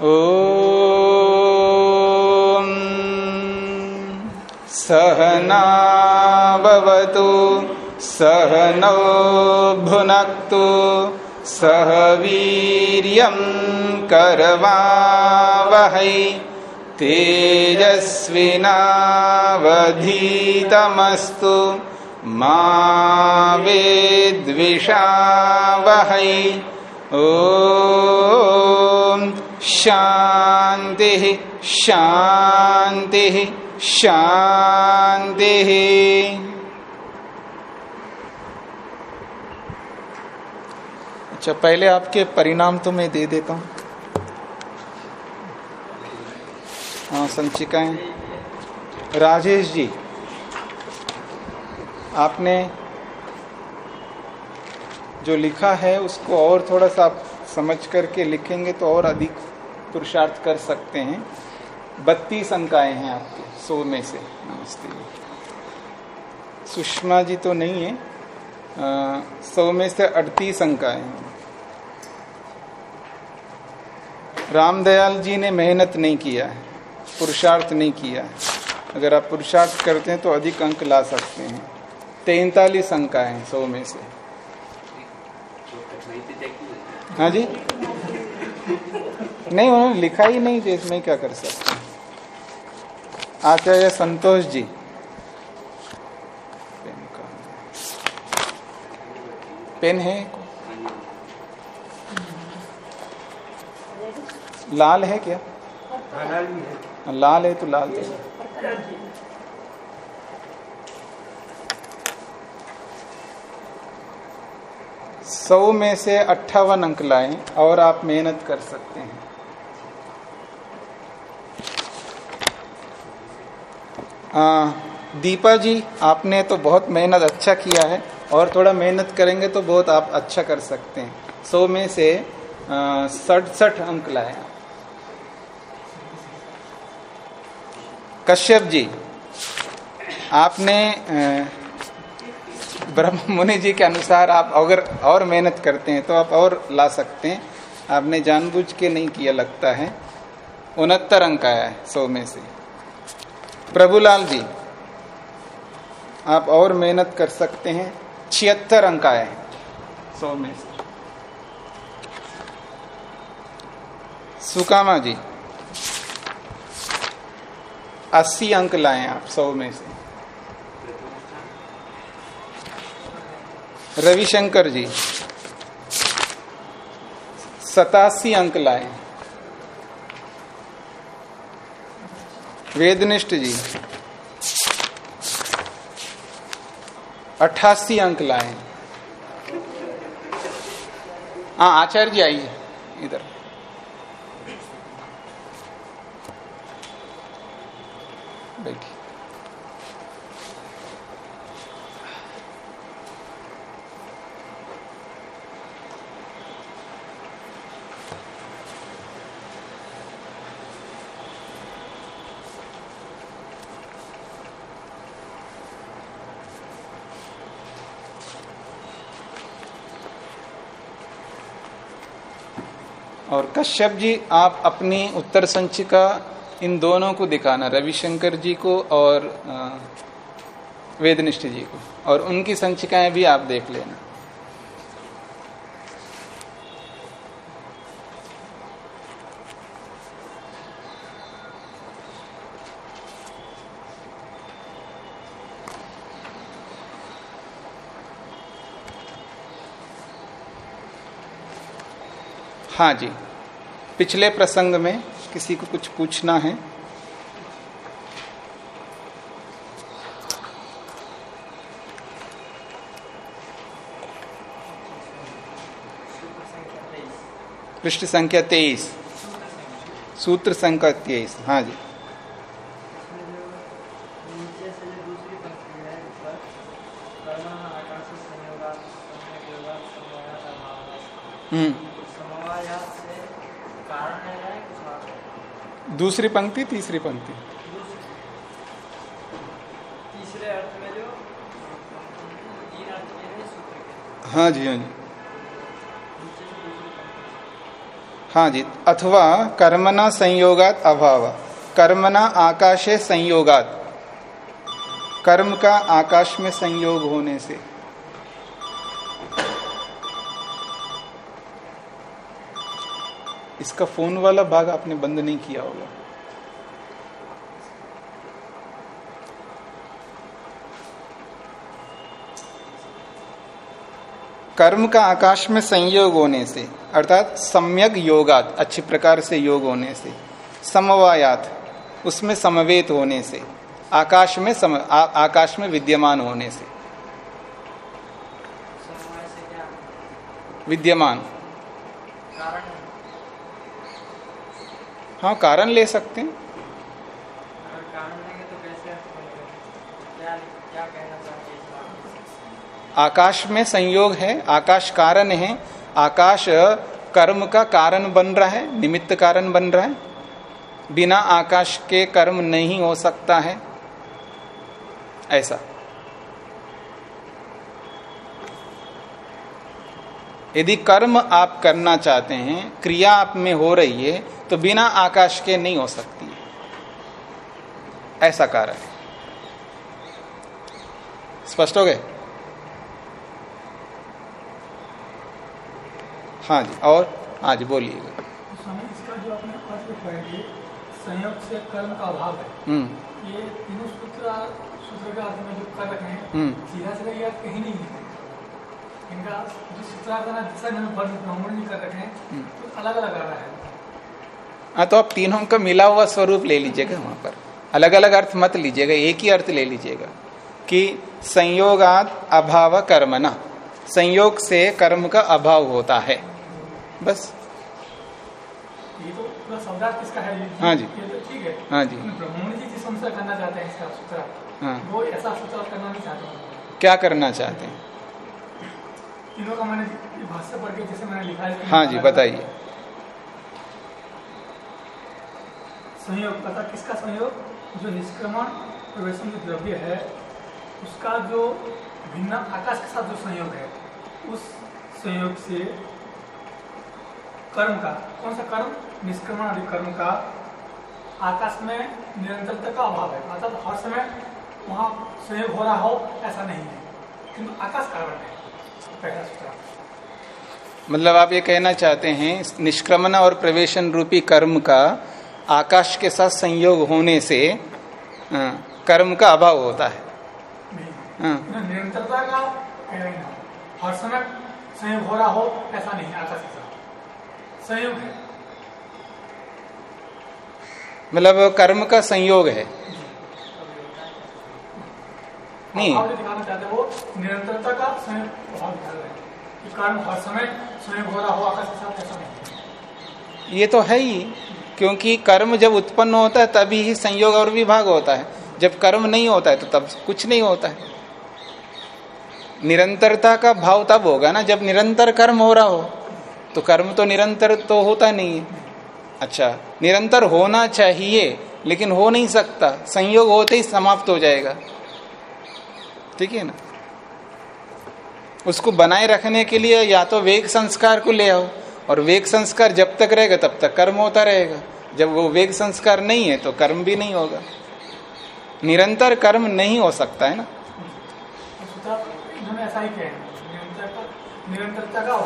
ॐ सहनावतु सहनौ भुनक्तु सह वीर्यं करवावहै तेजस्विनावधीतमस्तु मा वेद्विषावहै। ॐ शान्तिः शान्तिः शान्तिः अच्छा पहले आपके परिणाम तो मैं दे देता हूँ। हाँ संचिकाएँ। राजेश जी, आपने जो लिखा है, उसको और थोड़ा सा आप समझ करके लिखेंगे तो और अधिक पुरुषार्थ कर सकते हैं। बत्तीस अंकाएँ हैं आपके सौ में से। नमस्ते। सुषमा जी तो नहीं है। सौ में से अड़तीस अंकाएँ हैं। रामदयाल जी ने मेहनत नहीं किया है पुरुषार्थ नहीं किया है। अगर आप पुरुषार्थ करते हैं तो अधिक अंक ला सकते हैं। तैतालीस अंक हैं सौ में से। हाँ जी? नहीं, उन्होंने लिखा ही नहीं तो इसमें क्या कर सकते आचार्य संतोष जी। पेन का। पेन है लाल है क्या? लाल है तो लाल दे सौ में से अट्ठावन अंक लाएँ और आप मेहनत कर सकते हैं। आ, दीपा जी आपने तो बहुत मेहनत अच्छा किया है और थोड़ा मेहनत करेंगे तो बहुत आप अच्छा कर सकते हैं। सौ में से सड़सठ अंक लाए। कश्यप जी आपने ब्रह्म मुनि जी के अनुसार आप अगर और मेहनत करते हैं तो आप और ला सकते हैं। आपने जानबूझ के नहीं किया लगता है। उनहत्तर अंक आया है सौ में से। प्रभुलाल जी आप और मेहनत कर सकते हैं। छिहत्तर अंक आए हैं। सौ में से। सुकामा जी अस्सी अंक लाए आप सौ में से। रविशंकर जी सतासी अंक लाए। वेदनिष्ठ जी अट्ठासी अंक लाए। हाँ आचार्य जी आइए इधर। कश्यप जी, आप अपनी उत्तर संचिका इन दोनों को दिखाना, रविशंकर जी को और वेदनिष्ठ जी को, और उनकी संचिकाएँ भी आप देख लेना। हाँ जी। पिछले प्रसंग में किसी को कुछ पूछना है? पृष्ठ संख्या तेईस। सूत्र संख्या तेईस। हाँ जी। दूसरी पंक्ति तीसरी पंक्ति। तीसरे अर्थ में जो तीन अर्थ में है जी हाँ जी। हाँ जी अथवा कर्मणा संयोगात अभाव। कर्मणा आकाशे संयोगात। कर्म का आकाश में संयोग होने से। इसका फ़ोन वाला भाग आपने बंद नहीं किया होगा। कर्म का आकाश में संयोग होने से अर्थात सम्यक योगात अच्छी प्रकार से योग होने से समवायात उसमें समवेत होने से आकाश में सम, आ, आकाश में विद्यमान होने से। विद्यमान। हाँ कारण ले सकते हैं अगर कारण लेंगे तो कैसे अर्थ बनेगा क्या क्या कहना चाहिए इस बात में? आकाश में संयोग है, आकाश कारण है, आकाश कर्म का कारण बन रहा है, निमित्त कारण बन रहा है। बिना आकाश के कर्म नहीं हो सकता है। ऐसा। यदि कर्म आप करना चाहते हैं, क्रिया आप में हो रही है तो बिना आकाश के नहीं हो सकती है। ऐसा कारण है। स्पष्ट हो गए? हाँ जी और हाँ जी बोलिएगा। इसका जो आपने अर्थ लिखवाया कि संयोग से कर्म का अभाव है। हम्म। ये तीनों सूत्र सूत्र के अर्थ में जो कर हैं हम्म। सीधा सीधा ये कहीं नहीं है। इनका जो सूत्रार्थ ना जैसा इन्होंने वर्ग ब्राह्मण कर रखे हैं। तो अलग अलग आ रहा है। हाँ तो आप तीनों का मिला हुआ स्वरूप ले लीजिएगा वहाँ पर। अलग अलग अर्थ मत लीजिएगा एक ही अर्थ ले लीजिएगा कि संयोगात अभाव कर्मना संयोग से कर्म का अभाव होता है। बस। ये तो पूरा किसका है? हाँ जी। तो ठीक है। हाँ जी। ब्राह्मण जी जिस अनुसार करना चाहते हैं इसका सूत्र हाँ। वो ऐसा सूत्र करना नहीं चाहते क्या करना चाहते हैं? तीनों का मैंने ये भाष्य पढ़ के जैसे मैंने लिखा है हाँ जी बताइए। संयोग पता किसका संयोग? जो निष्क्रमण प्रवेशन जो द्रव्य है उसका जो भिन्न आकाश के साथ जो संयोग है उस संयोग से कर्म का। कौन सा कर्म? निष्क्रमण आदि कर्म का। आकाश में निरंतरता का अभाव है। अर्थात हर समय वहाँ संयोग हो रहा हो ऐसा नहीं है। किंतु आकाश कारण है। पहला सूत्र। मतलब आप ये कहना चाहते हैं निष्क्रमण और प्रवेशन रूपी कर्म का आकाश के साथ संयोग होने से हाँ, कर्म का अभाव होता है। निरंतरता का हर समय संयोग हो रहा हो ऐसा नहीं है आकाश के साथ। संयोग है। मतलब कर्म का संयोग है। नहीं। आप दिखाना चाहते वो निरंतरता का संयोग प्रभाव दिखा रहे हैं कि कर्म हर समय हो रहा हो आकाश के साथ ऐसा नहीं ये तो है ही क्योंकि कर्म जब उत्पन्न होता है तभी ही संयोग और विभाग होता है। जब कर्म नहीं होता है तो तब कुछ नहीं होता है। निरंतरता का भाव तब होगा ना जब निरंतर कर्म हो रहा हो। तो कर्म तो निरंतर तो होता नहीं है। अच्छा निरंतर होना चाहिए, लेकिन हो नहीं सकता। संयोग होते ही समाप्त हो जाएगा। ठीक है ना? उसको बनाए रखने के लिए या तो वेग संस्कार को ले आओ, और वेग संस्कार जब तक रहेगा, तब तक कर्म होता रहेगा। जब वो वेग संस्कार नहीं है तो कर्म भी नहीं होगा। निरंतर कर्म नहीं हो सकता, है ना? तो किया है। निरंतरता का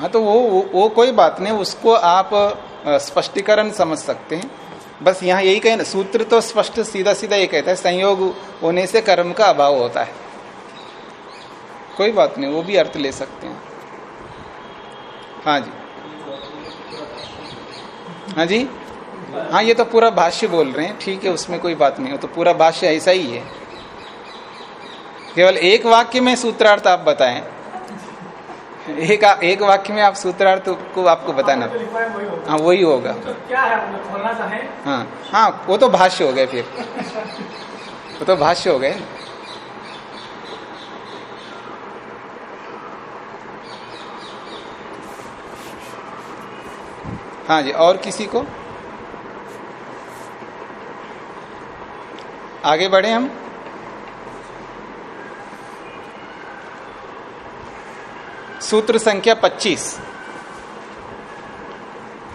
है तो वो वो, वो कोई बात नहीं उसको आप स्पष्टीकरण समझ सकते हैं। बस यहाँ यही कहे सूत्र तो स्पष्ट सीधा सीधा ये कहता है संयोग होने से कर्म का अभाव होता है। कोई बात नहीं वो भी अर्थ ले सकते हैं। हाँ जी। हाँ जी? हाँ ये तो पूरा भाष्य बोल रहे हैं ठीक है उसमें कोई बात नहीं हो तो पूरा भाष्य ऐसा ही है। केवल एक वाक्य में सूत्रार्थ आप बताएँ। एक एक वाक्य में आप सूत्रार्थ को आपको बताना। हाँ वही होगा। तो क्या है मतलब हाँ हाँ वो तो भाष्य हो गए फिर। वो तो भाष्य हो गए। हाँ जी और किसी को? आगे बढ़े हम। सूत्र संख्या 25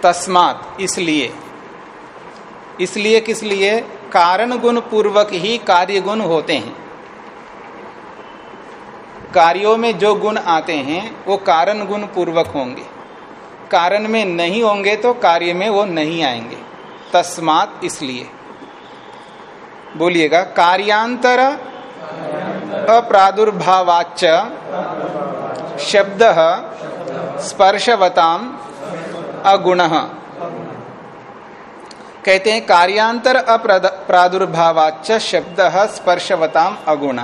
तस्मात, इसलिए। इसलिए किस लिए? कारण गुण पूर्वक ही कार्य गुण होते हैं। कार्यों में जो गुण आते हैं, वो कारण गुण पूर्वक होंगे। कारण में नहीं होंगे तो कार्य में वो नहीं आएँगे। तस्मात, इसलिए। बोलिएगा, कार्यांतर अप्रादुर्भावाच शब्द स्पर्शवताम अगुण। कहते हैं, कार्यांतर अप्रादुर्भावाच शब्द स्पर्शवताम अगुण।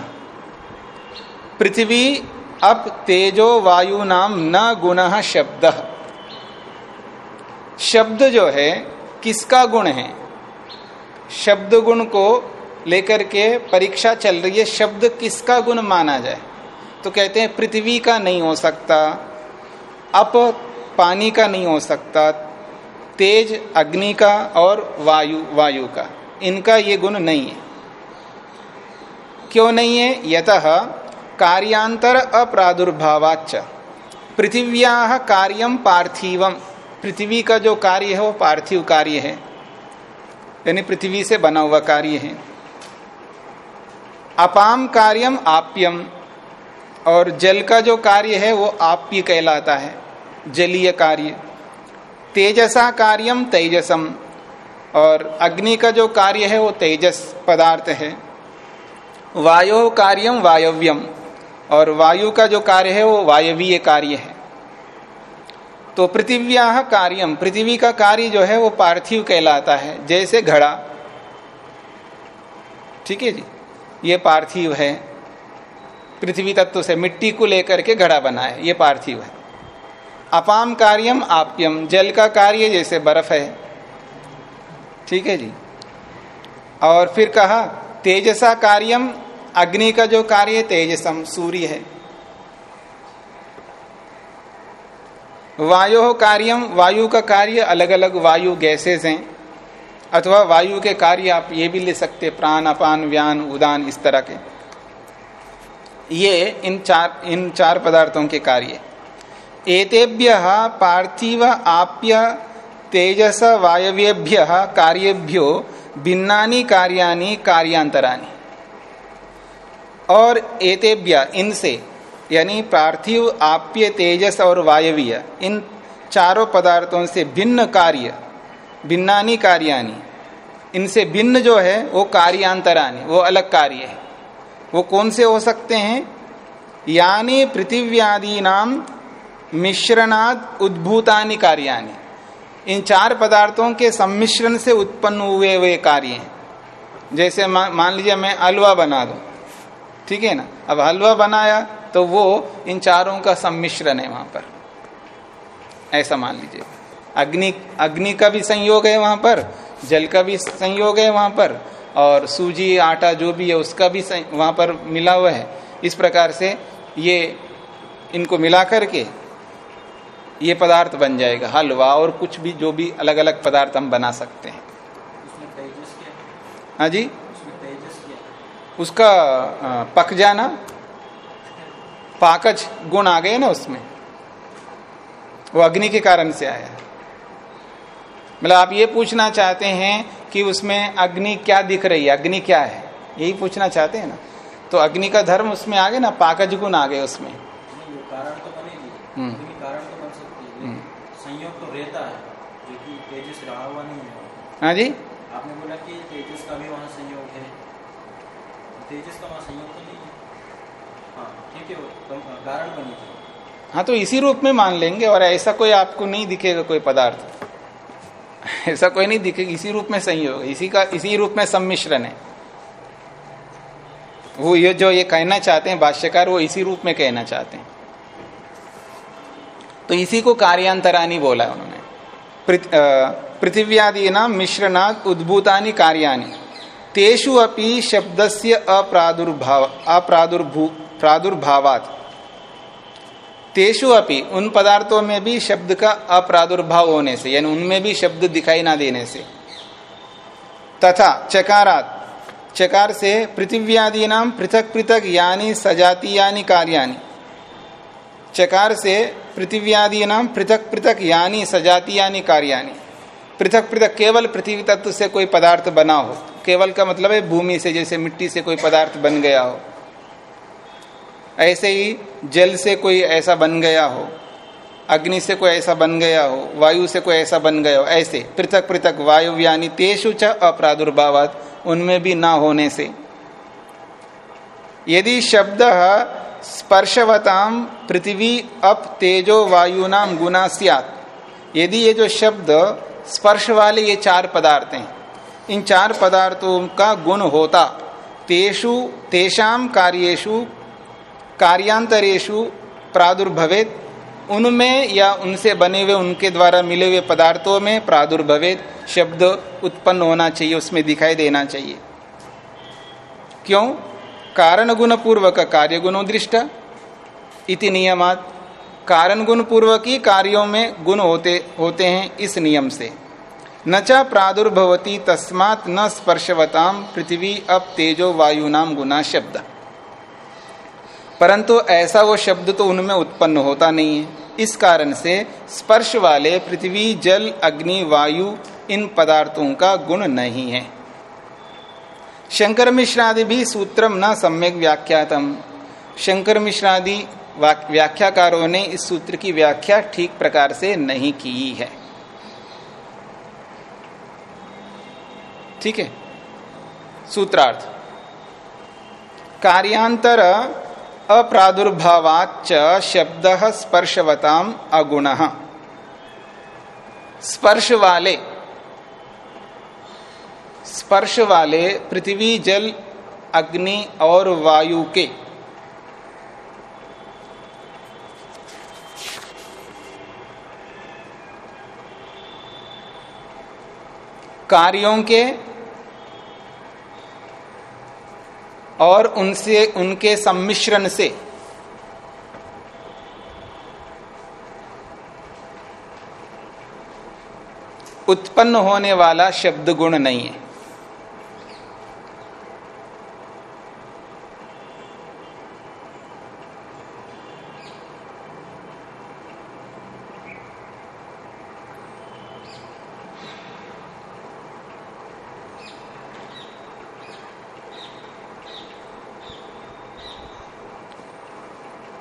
पृथ्वी अप तेजो वायु नाम न गुण शब्द। शब्द जो है, किसका गुण है? शब्द गुण को लेकर के परीक्षा चल रही है, शब्द किसका गुण माना जाए? तो कहते हैं, पृथ्वी का नहीं हो सकता, अप पानी का नहीं हो सकता, तेज अग्नि का और वायु वायु का। इनका ये गुण नहीं है। क्यों नहीं है? यत कार्यांतर अप्रादुर्भावाच पृथिव्या कार्यम पार्थिवम पृथ्वी का जो कार्य है, वो पार्थिव कार्य है। यानी पृथ्वी से बना हुआ कार्य है। अपाम कार्यम आप्यम। और जल का जो कार्य है, वो आप्य कहलाता है। जलीय कार्य। तेजसा कार्यम तेजसम। और अग्नि का जो कार्य है, वो तेजस पदार्थ है। वायो कार्यम वायव्यम। और वायु का जो कार्य है, वो वायवीय कार्य है। तो पृथिव्या कार्यम पृथ्वी का कार्य जो है, वो पार्थिव कहलाता है। जैसे घड़ा। ठीक है जी? ये पार्थिव है। पृथ्वी तत्व से मिट्टी को लेकर के घड़ा बना है, ये पार्थिव है। अपाम कार्यम आप्यम, जल का कार्य जैसे बर्फ़ है। ठीक है जी? और फिर कहा, तेजसा कार्यम, अग्नि का जो कार्य तेजसम, सूर्य है। वायो कार्यम, वायु का कार्य अलग अलग वायु गैसेस हैं, अथवा वायु के कार्य आप ये भी ले सकते प्राण, अपान, व्यान, उदान, इस तरह के। ये इन चार इन चार पदार्थों के कार्य। एतेभ्य पार्थिव आप्य तेजस वायव्यभ्य कार्यभ्यो भिन्नानी कार्यानि कार्यांतरानी और एतेभ्य, इनसे, यानी पार्थिव, आप्य, तेजस और वायवीय, इन चारों पदार्थों से भिन्न कार्य, भिन्नानी कार्यानी इनसे भिन्न जो है, वो कार्यांतरानी वो अलग कार्य है। वो कौन से हो सकते हैं? यानी पृथिव्यादि नाम मिश्रणाद उद्भूतानि कार्यानि इन चार पदार्थों के सम्मिश्रण से उत्पन्न हुए हुए कार्य हैं। जैसे मान लीजिए मैं हलवा बना दू। ठीक है ना? अब हलवा बनाया तो वो इन चारों का सम्मिश्रण है वहाँ पर। ऐसा मान लीजिए। अग्नि अग्नि का भी संयोग है वहाँ पर, जल का भी संयोग है वहाँ पर। और सूजी आटा जो भी है उसका भी वहाँ पर मिला हुआ है। इस प्रकार से ये इनको मिला करके ये पदार्थ बन जाएगा हलवा और कुछ भी जो भी अलग अलग पदार्थ हम बना सकते हैं। हाँ? जी? उसका पक जाना। पाकज गुण आ गए ना उसमें। वो अग्नि के कारण से आया मतलब आप ये पूछना चाहते हैं कि उसमें अग्नि क्या दिख रही है? अग्नि क्या है? यही पूछना चाहते हैं ना? तो अग्नि का धर्म उसमें आ गए ना? पाकज गुण आ गए उसमें। कारण तो बनेगी हम्म। कारण तो बन सकती है हम्म। संयोग तो रहता है जो कि तेजस रहा हुआ नहीं है। हाँ जी? आपने बोला कि तेजस का भी वहाँ संयोग है। तेजस का वहाँ संयोग तो नहीं है। हाँ ठीक है कारण बनी थी हाँ तो इसी रूप में मान लेंगे और ऐसा कोई आपको नहीं दिखेगा कोई पदार्थ। ऐसा कोई नहीं दिखेगा इसी रूप में संयोग इसी का, इसी रूप में सम्मिश्रण है। वो ये जो ये कहना चाहते हैं, भाष्यकार वो इसी रूप में कहना चाहते हैं। तो इसी को कार्यांतरानी बोला उन्होंने। पृथिव्यादि नाम मिश्रणात् उद्भूतानि कार्यानि तेषु अपि शब्दस्य अप्रादुर्भाव, अप्रादुर्भू, प्रादुर्भावात। तेषु अपि, उन पदार्थों में भी शब्द का अप्रादुर्भाव होने से, यानी उनमें भी शब्द दिखाई ना देने से। तथा चकारात, चकार से पृथिव्यादि नाम पृथक पृथक यानी सजाती यानी कार्यानि चकार से पृथ्व्यादि नाम पृथक पृथक यानी सजाती यानी कार्यानी पृथक पृथक, केवल पृथ्वी तत्व से कोई पदार्थ बना हो। केवल का मतलब है, भूमि से, जैसे मिट्टी से कोई पदार्थ बन गया हो। ऐसे ही जल से कोई ऐसा बन गया हो, अग्नि से कोई ऐसा बन गया हो, वायु से कोई ऐसा बन गया हो, ऐसे पृथक पृथक वायु यानी तेषु च अप्रादुर्भावात उनमें भी ना होने से। यदि शब्द स्पर्शवताम पृथ्वी अप तेजो वायु नाम गुना सियात। यदि ये जो शब्द स्पर्श वाले ये चार पदार्थ हैं, इन चार पदार्थों का गुण होता, तेषु तेषाम कार्येशु कार्यांतरेशु प्रादुर्भवेद उनमें या उनसे बने हुए, उनके द्वारा मिले हुए पदार्थों में प्रादुर्भवेद शब्द उत्पन्न होना चाहिए, उसमें दिखाई देना चाहिए। क्यों? कारण गुण पूर्वक कार्य गुणो दृष्ट इति नियमात। कारण गुण पूर्वक ही कार्यों में गुण होते होते हैं इस नियम से। न चा प्रादुर्भवती तस्मात न स्पर्शवताम पृथ्वी अब तेजो वायु नाम गुना शब्द। परंतु ऐसा वो शब्द तो उनमें उत्पन्न होता नहीं है। इस कारण से स्पर्श वाले पृथ्वी, जल, अग्नि, वायु, इन पदार्थों का गुण नहीं है। शंकर मिश्रादि भी सूत्रम न सम्यक व्याख्यातम। शंकर मिश्रादि व्याख्याकारों ने इस सूत्र की व्याख्या ठीक प्रकार से नहीं की है। ठीक है? सूत्रार्थ। कार्यांतर अप्रादुर्भावाच शब्द स्पर्शवताम अगुण। स्पर्श वाले स्पर्श वाले पृथ्वी, जल, अग्नि और वायु के। कार्यों के और उनसे उनके सम्मिश्रण से। उत्पन्न होने वाला शब्द गुण नहीं है।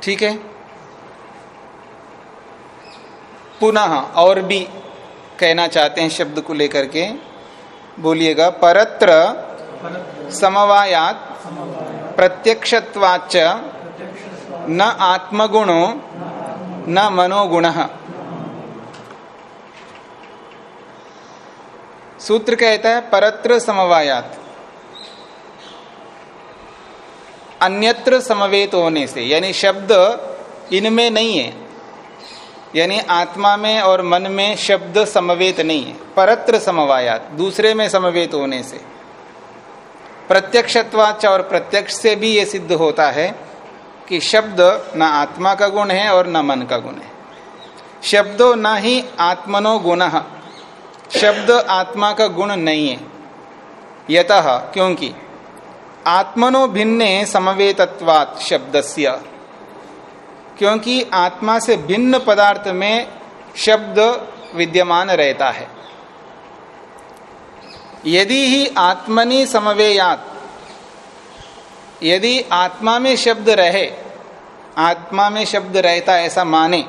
ठीक है? पुनः और भी कहना चाहते हैं शब्द को लेकर के। बोलिएगा, परत्र समवायात प्रत्यक्षत्वाच न आत्मगुणो न मनोगुण। सूत्र कहता है, परत्र समवायात। अन्यत्र समवेत होने से, यानी शब्द इनमें नहीं है। यानी आत्मा में और मन में शब्द समवेत नहीं है। परत्र समवायात, दूसरे में समवेत होने से। प्रत्यक्षत्वाच और प्रत्यक्ष से भी ये सिद्ध होता है कि शब्द न आत्मा का गुण है और न मन का गुण है। शब्दो न ही आत्मनो गुण, शब्द आत्मा का गुण नहीं है। यत, क्योंकि आत्मनो भिन्ने समवेतत्वात शब्दस्य। क्योंकि आत्मा से भिन्न पदार्थ में शब्द विद्यमान रहता है। यदि ही आत्मनि समवेयात, यदि आत्मा में शब्द रहे, आत्मा में शब्द रहता ऐसा माने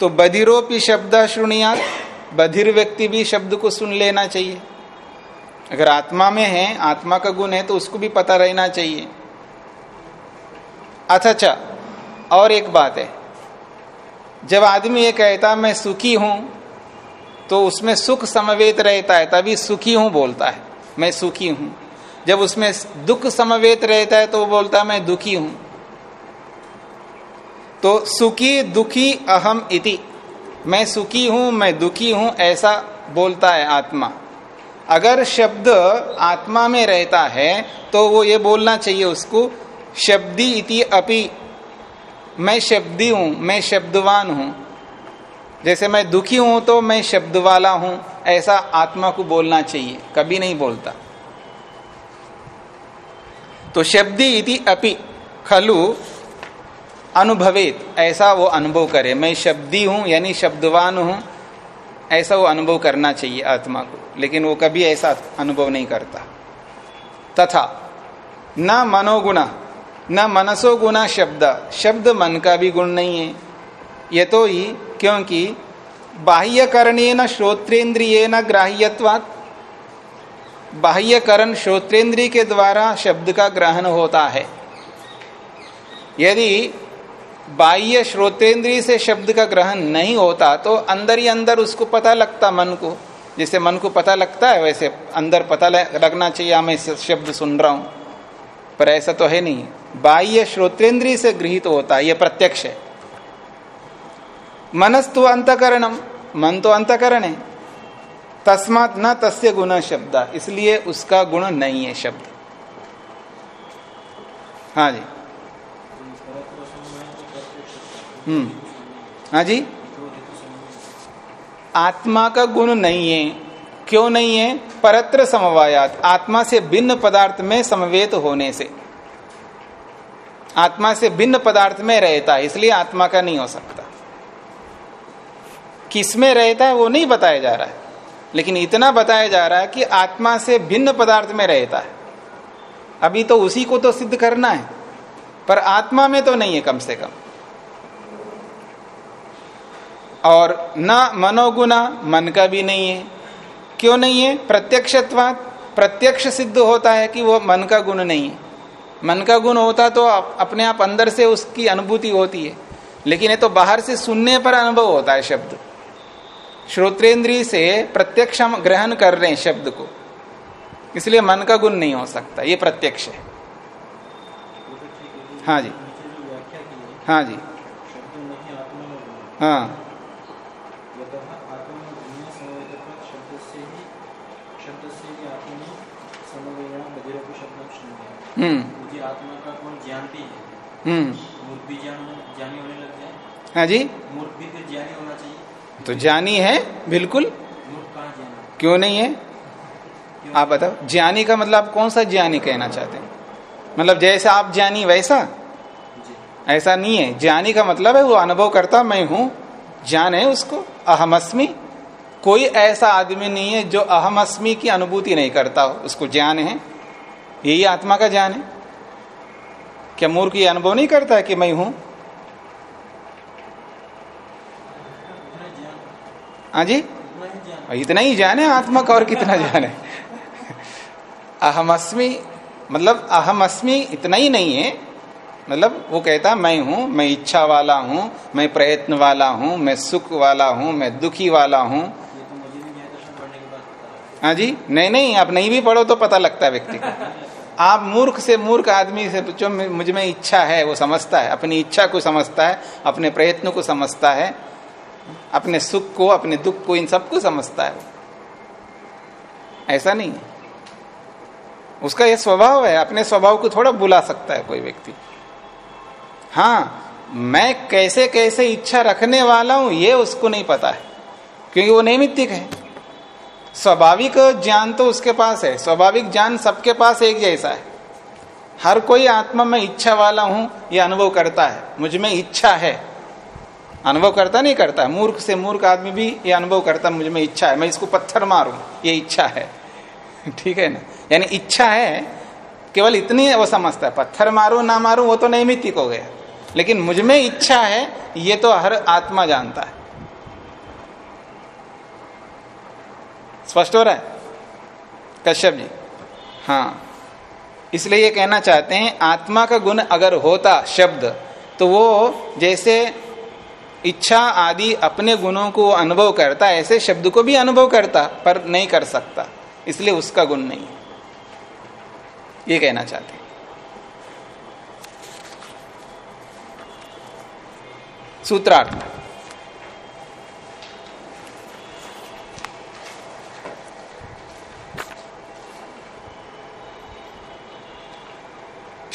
तो बधिरोपी शब्द शुणियात बधिर व्यक्ति भी शब्द को सुन लेना चाहिए। अगर आत्मा में है, आत्मा का गुण है तो उसको भी पता रहना चाहिए। अच्छा अच्छा और एक बात है। जब आदमी ये कहता मैं सुखी हूँ तो उसमें सुख समवेत रहता है, तभी सुखी हूँ बोलता है, मैं सुखी हूँ। जब उसमें दुख समवेत रहता है तो वो बोलता है, मैं दुखी हूँ। तो सुखी, दुखी, अहम इति। मैं सुखी हूँ, मैं दुखी हूँ, ऐसा बोलता है आत्मा। अगर शब्द आत्मा में रहता है तो वो ये बोलना चाहिए उसको, शब्दी इति अपि। मैं शब्दी हूँ, मैं शब्दवान हूँ। जैसे मैं दुखी हूँ तो मैं शब्द वाला हूँ। ऐसा आत्मा को बोलना चाहिए, कभी नहीं बोलता। तो शब्दी इति अपि, खलु अनुभवित, ऐसा वो अनुभव करे। मैं शब्दी हूँ, यानी शब्दवान हूँ, ऐसा वो अनुभव करना चाहिए आत्मा को। लेकिन वो कभी ऐसा अनुभव नहीं करता। तथा, न मनोगुणा, न मनसो गुना शब्द। शब्द मन का भी गुण नहीं है। ये तो ही, क्योंकि बाह्यकरणीय न श्रोत्रेन्द्रिय न ग्राह्यत्वात्। बाह्यकरण श्रोत्रेंद्रिय के द्वारा शब्द का ग्रहण होता है। यदि बाह्य श्रोतेंद्रिय से शब्द का ग्रहण नहीं होता तो अंदर ही अंदर उसको पता लगता मन को। जैसे मन को पता लगता है वैसे अंदर पता लगना चाहिए हाँ, मैं शब्द सुन रहा हूँ। पर ऐसा तो है नहीं। बाह्य श्रोतेंद्रिय से गृहित तो होता है यह प्रत्यक्ष है। मनस्तु अंतकरणम मन तो अंतकरण है। तस्मात न तस्य गुण शब्द इसलिए उसका गुण नहीं है शब्द। हाँ जी। हम्म। हाँ जी। आत्मा का गुण नहीं है। क्यों नहीं है? परत्र समवायात। आत्मा से भिन्न पदार्थ में समवेत होने से। आत्मा से भिन्न पदार्थ में रहता है, इसलिए आत्मा का नहीं हो सकता। किसमें रहता है, वो नहीं बताया जा रहा है। लेकिन इतना बताया जा रहा है कि आत्मा से भिन्न पदार्थ में रहता है। अभी तो उसी को तो सिद्ध करना है। पर आत्मा में तो नहीं है कम से कम। और न मनोगुना मन का भी नहीं है। क्यों नहीं है? प्रत्यक्षत्वाद प्रत्यक्ष सिद्ध होता है कि वो मन का गुण नहीं है। मन का गुण होता तो अपने आप अंदर से उसकी अनुभूति होती है। लेकिन ये तो बाहर से सुनने पर अनुभव होता है शब्द। श्रोत्रेंद्री से प्रत्यक्ष हम ग्रहण कर रहे हैं शब्द को। इसलिए मन का गुण नहीं हो सकता। ये प्रत्यक्ष है। हाँ जी हाँ जी। हाँ। मुझे आत्मा का कौन जानती है हम्म। मूर्ख भी जान होने लग जाए। हाँ जी। मूर्ख भी फिर ज्ञानी होना चाहिए। तो ज्ञानी है? बिल्कुल। मूर्ख कहाँ जाना क्यों नहीं है? आप बताओ। ज्ञानी का मतलब आप कौन सा ज्ञानी कहना चाहते हैं? मतलब जैसे आप ज्ञानी वैसा? ऐसा नहीं है। ज्ञानी का मतलब है वो अनुभव करता मैं हूँ। ज्ञान है उसको। अहमअस्मी कोई ऐसा आदमी नहीं है जो अहमअस्मी की अनुभूति नहीं करता हो। उसको ज्ञान है। यही आत्मा का ज्ञान है। क्या मूर्ख ये अनुभव नहीं करता है कि मैं हूँ? हाँ जी? इतना ही ज्ञान आत्मा का और कितना ज्ञान है। अहमअस्मी मतलब अहमअस्मी इतना ही नहीं है। मतलब वो कहता, मैं हूँ, मैं इच्छा वाला हूँ, मैं प्रयत्न वाला हूँ, मैं सुख वाला हूँ, मैं दुखी वाला हूँ। हाँ जी? नहीं नहीं, आप नहीं भी पढ़ो तो पता लगता है व्यक्ति को। आप मूर्ख से मूर्ख आदमी से जो मुझमें इच्छा है, वो समझता है। अपनी इच्छा को समझता है, अपने प्रयत्न को समझता है, अपने सुख को, अपने दुख को, इन सबको समझता है ऐसा नहीं उसका यह स्वभाव है, अपने स्वभाव को थोड़ा बुला सकता है कोई व्यक्ति। हाँ मैं कैसे कैसे इच्छा रखने वाला हूँ, ये उसको नहीं पता है, क्योंकि वो नैमित्तिक है। स्वाभाविक ज्ञान तो उसके पास है। स्वाभाविक ज्ञान सबके पास एक जैसा है। हर कोई आत्मा में इच्छा वाला हूँ, ये अनुभव करता है। मुझमें इच्छा है। अनुभव करता नहीं करता। मूर्ख से मूर्ख आदमी भी ये अनुभव करता मुझमें इच्छा है। मैं इसको पत्थर मारूं, ये इच्छा है। ठीक है ना? यानी इच्छा है, केवल इतनी वो समझता है। पत्थर मारू, ना मारू, वो तो नैमित्तिक हो गया। लेकिन मुझमें इच्छा है, ये तो हर आत्मा जानता है। स्पष्ट हो रहा है? कश्यप जी। हाँ। इसलिए ये कहना चाहते हैं, आत्मा का गुण अगर होता शब्द तो वो जैसे इच्छा आदि अपने गुणों को अनुभव करता, ऐसे शब्द को भी अनुभव करता, पर नहीं कर सकता। इसलिए उसका गुण नहीं ये कहना चाहते हैं। सूत्रार्थ।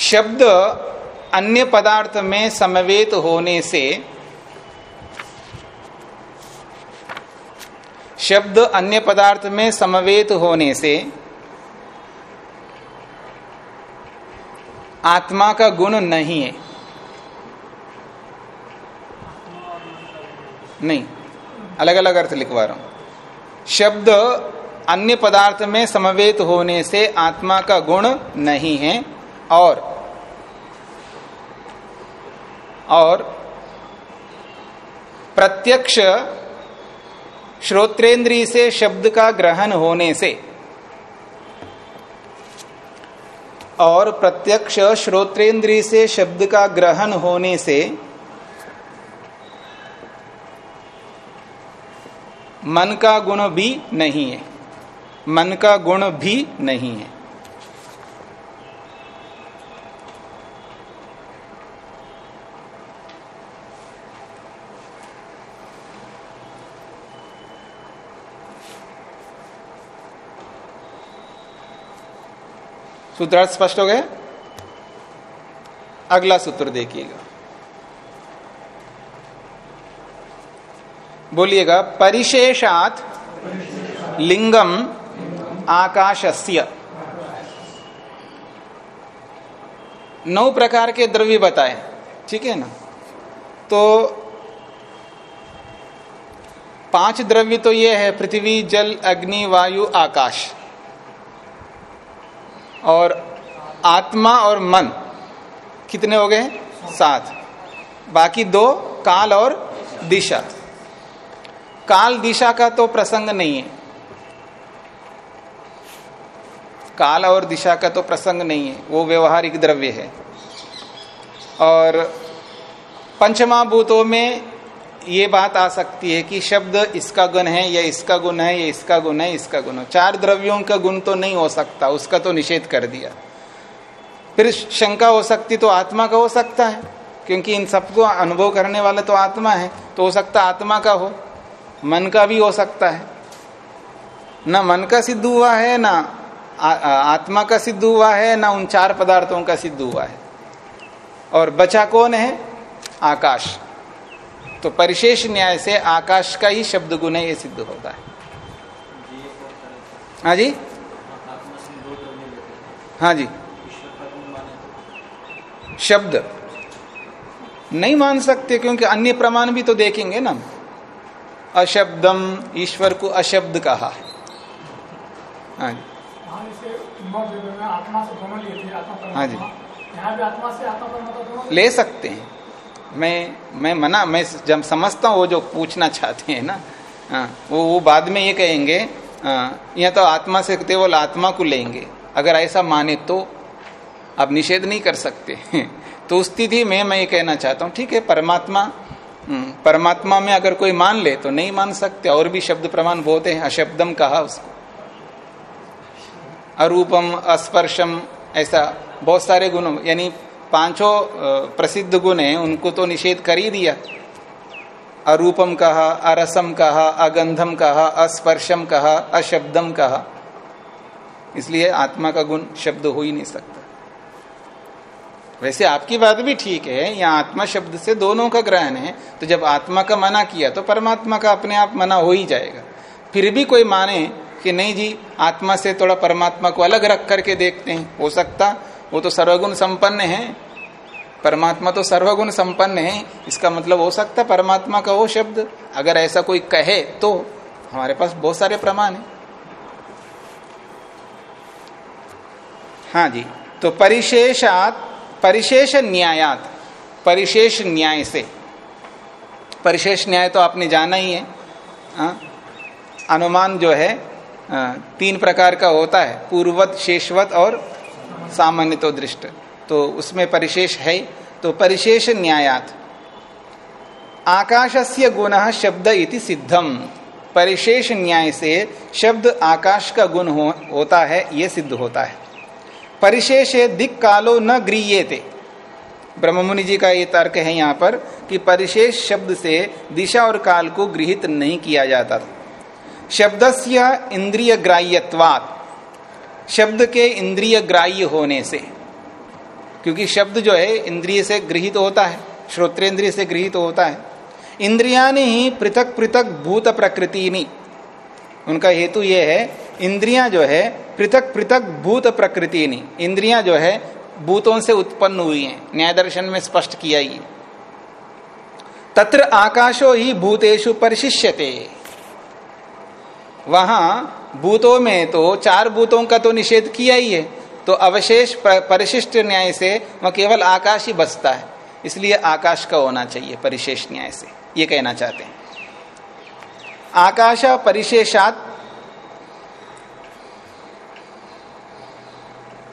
शब्द अन्य पदार्थ में समवेत होने से शब्द अन्य पदार्थ में समवेत होने से आत्मा का गुण नहीं है। नहीं अलग अलग अर्थ लिखवा रहा हूँ। शब्द अन्य पदार्थ में समवेत होने से आत्मा का गुण नहीं है और और प्रत्यक्ष श्रोत्रेंद्री से शब्द का ग्रहण होने से और प्रत्यक्ष श्रोत्रेंद्री से शब्द का ग्रहण होने से मन का गुण भी नहीं है। मन का गुण भी नहीं है। सूत्र स्पष्ट हो गए? अगला सूत्र देखिएगा। बोलिएगा, परिशेषात लिंगम आकाशस्य। नौ प्रकार के द्रव्य बताए, ठीक है ना? तो पाँच द्रव्य तो ये है, पृथ्वी, जल, अग्नि, वायु, आकाश। और आत्मा और मन कितने हो गए? सात। बाकी दो काल और दिशा। काल दिशा का तो प्रसंग नहीं है। काल और दिशा का तो प्रसंग नहीं है। वो व्यवहारिक द्रव्य है। और पंचमा भूतों में ये बात आ सकती है कि शब्द इसका गुण है या इसका गुण है, या इसका गुण है, इसका गुण है। चार द्रव्यों का गुण तो नहीं हो सकता, उसका तो निषेध कर दिया। फिर शंका हो सकती तो आत्मा का हो सकता है, क्योंकि इन सबको अनुभव करने वाला तो आत्मा है तो हो सकता आत्मा का हो, मन का भी हो सकता है। न मन का सिद्ध हुआ है, ना आत्मा का सिद्ध हुआ है, ना उन चार पदार्थों का सिद्ध हुआ है। और बचा कौन है? आकाश। तो परिशेष न्याय से आकाश का ही शब्द गुण है ये सिद्ध होता है। हाँ जी? हाँ जी। शब्द। नहीं मान सकते क्योंकि अन्य प्रमाण भी तो देखेंगे ना अशब्दम ईश्वर को अशब्द कहा हाँ। जी। हाँ जी। ले सकते हैं। मैं मैं मना मैं जब समझता हूँ वो जो पूछना चाहते हैं ना हाँ वो वो बाद में ये कहेंगे हाँ, यह तो आत्मा से केवल आत्मा को लेंगे। अगर ऐसा माने तो आप निषेध नहीं कर सकते। तो उस स्थिति में मैं ये कहना चाहता हूँ ठीक है परमात्मा हम्म, परमात्मा में अगर कोई मान ले तो नहीं मान सकते और भी शब्द प्रमाण बहुत है अशब्दम कहा उसको। अरूपम अस्पर्शम ऐसा बहुत सारे गुण यानी पाँचों प्रसिद्ध गुण हैं उनको तो निषेध कर ही दिया। अरूपम कहा, अरसम कहा, अगंधम कहा, अस्पर्शम कहा, अशब्दम कहा। इसलिए आत्मा का गुण शब्द हो ही नहीं सकता। वैसे आपकी बात भी ठीक है, यहाँ आत्मा शब्द से दोनों का ग्रहण है तो जब आत्मा का मना किया तो परमात्मा का अपने आप मना हो ही जाएगा। फिर भी कोई माने कि नहीं जी, आत्मा से थोड़ा परमात्मा को अलग रख करके देखते हैं, हो सकता वो तो सर्वगुण संपन्न है। परमात्मा तो सर्वगुण संपन्न है। इसका मतलब हो सकता है परमात्मा का वो शब्द अगर ऐसा कोई कहे तो। हमारे पास बहुत सारे प्रमाण है। हाँ जी तो परिशेषात परिशेष न्यायात परिशेष न्याय से। परिशेष न्याय तो आपने जाना ही है। आ? अनुमान जो है आ, तीन प्रकार का होता है पूर्वत शेषवत और सामान्य तो दृष्ट। तो उसमें परिशेष है तो परिशेष न्यायात। आकाशस्य गुण शब्द इति सिद्धम। परिशेष न्याय से शब्द आकाश का गुण हो, होता है ये सिद्ध होता है। परिशेष दिक कालो न गृहते ब्रह्ममुनि जी का ये तर्क है यहाँ पर कि परिशेष शब्द से दिशा और काल को गृहित नहीं किया जाता शब्दस्य इंद्रिय ग्राह्यवाद शब्द के इंद्रिय ग्राह्य होने से, क्योंकि शब्द जो है, इंद्रिय से गृहित तो होता है, श्रोत्रेंद्रिय से गृहित तो होता है। इंद्रिया ही पृथक पृथक भूत प्रकृति नहीं उनका हेतु यह है, इंद्रियाँ जो है, पृथक पृथक भूत प्रकृति नहीं इंद्रियाँ जो है, भूतों से उत्पन्न हुई हैं। न्याय दर्शन में स्पष्ट किया ही तत्र आकाशो ही भूतेषु परिशिष्यते। वहाँ भूतों में तो चार भूतों का तो निषेध किया ही है। तो अवशेष परिशिष्ट न्याय से वह केवल आकाश ही बचता है। इसलिए आकाश का होना चाहिए परिशेष न्याय से। ये कहना चाहते हैं। आकाश परिशेषात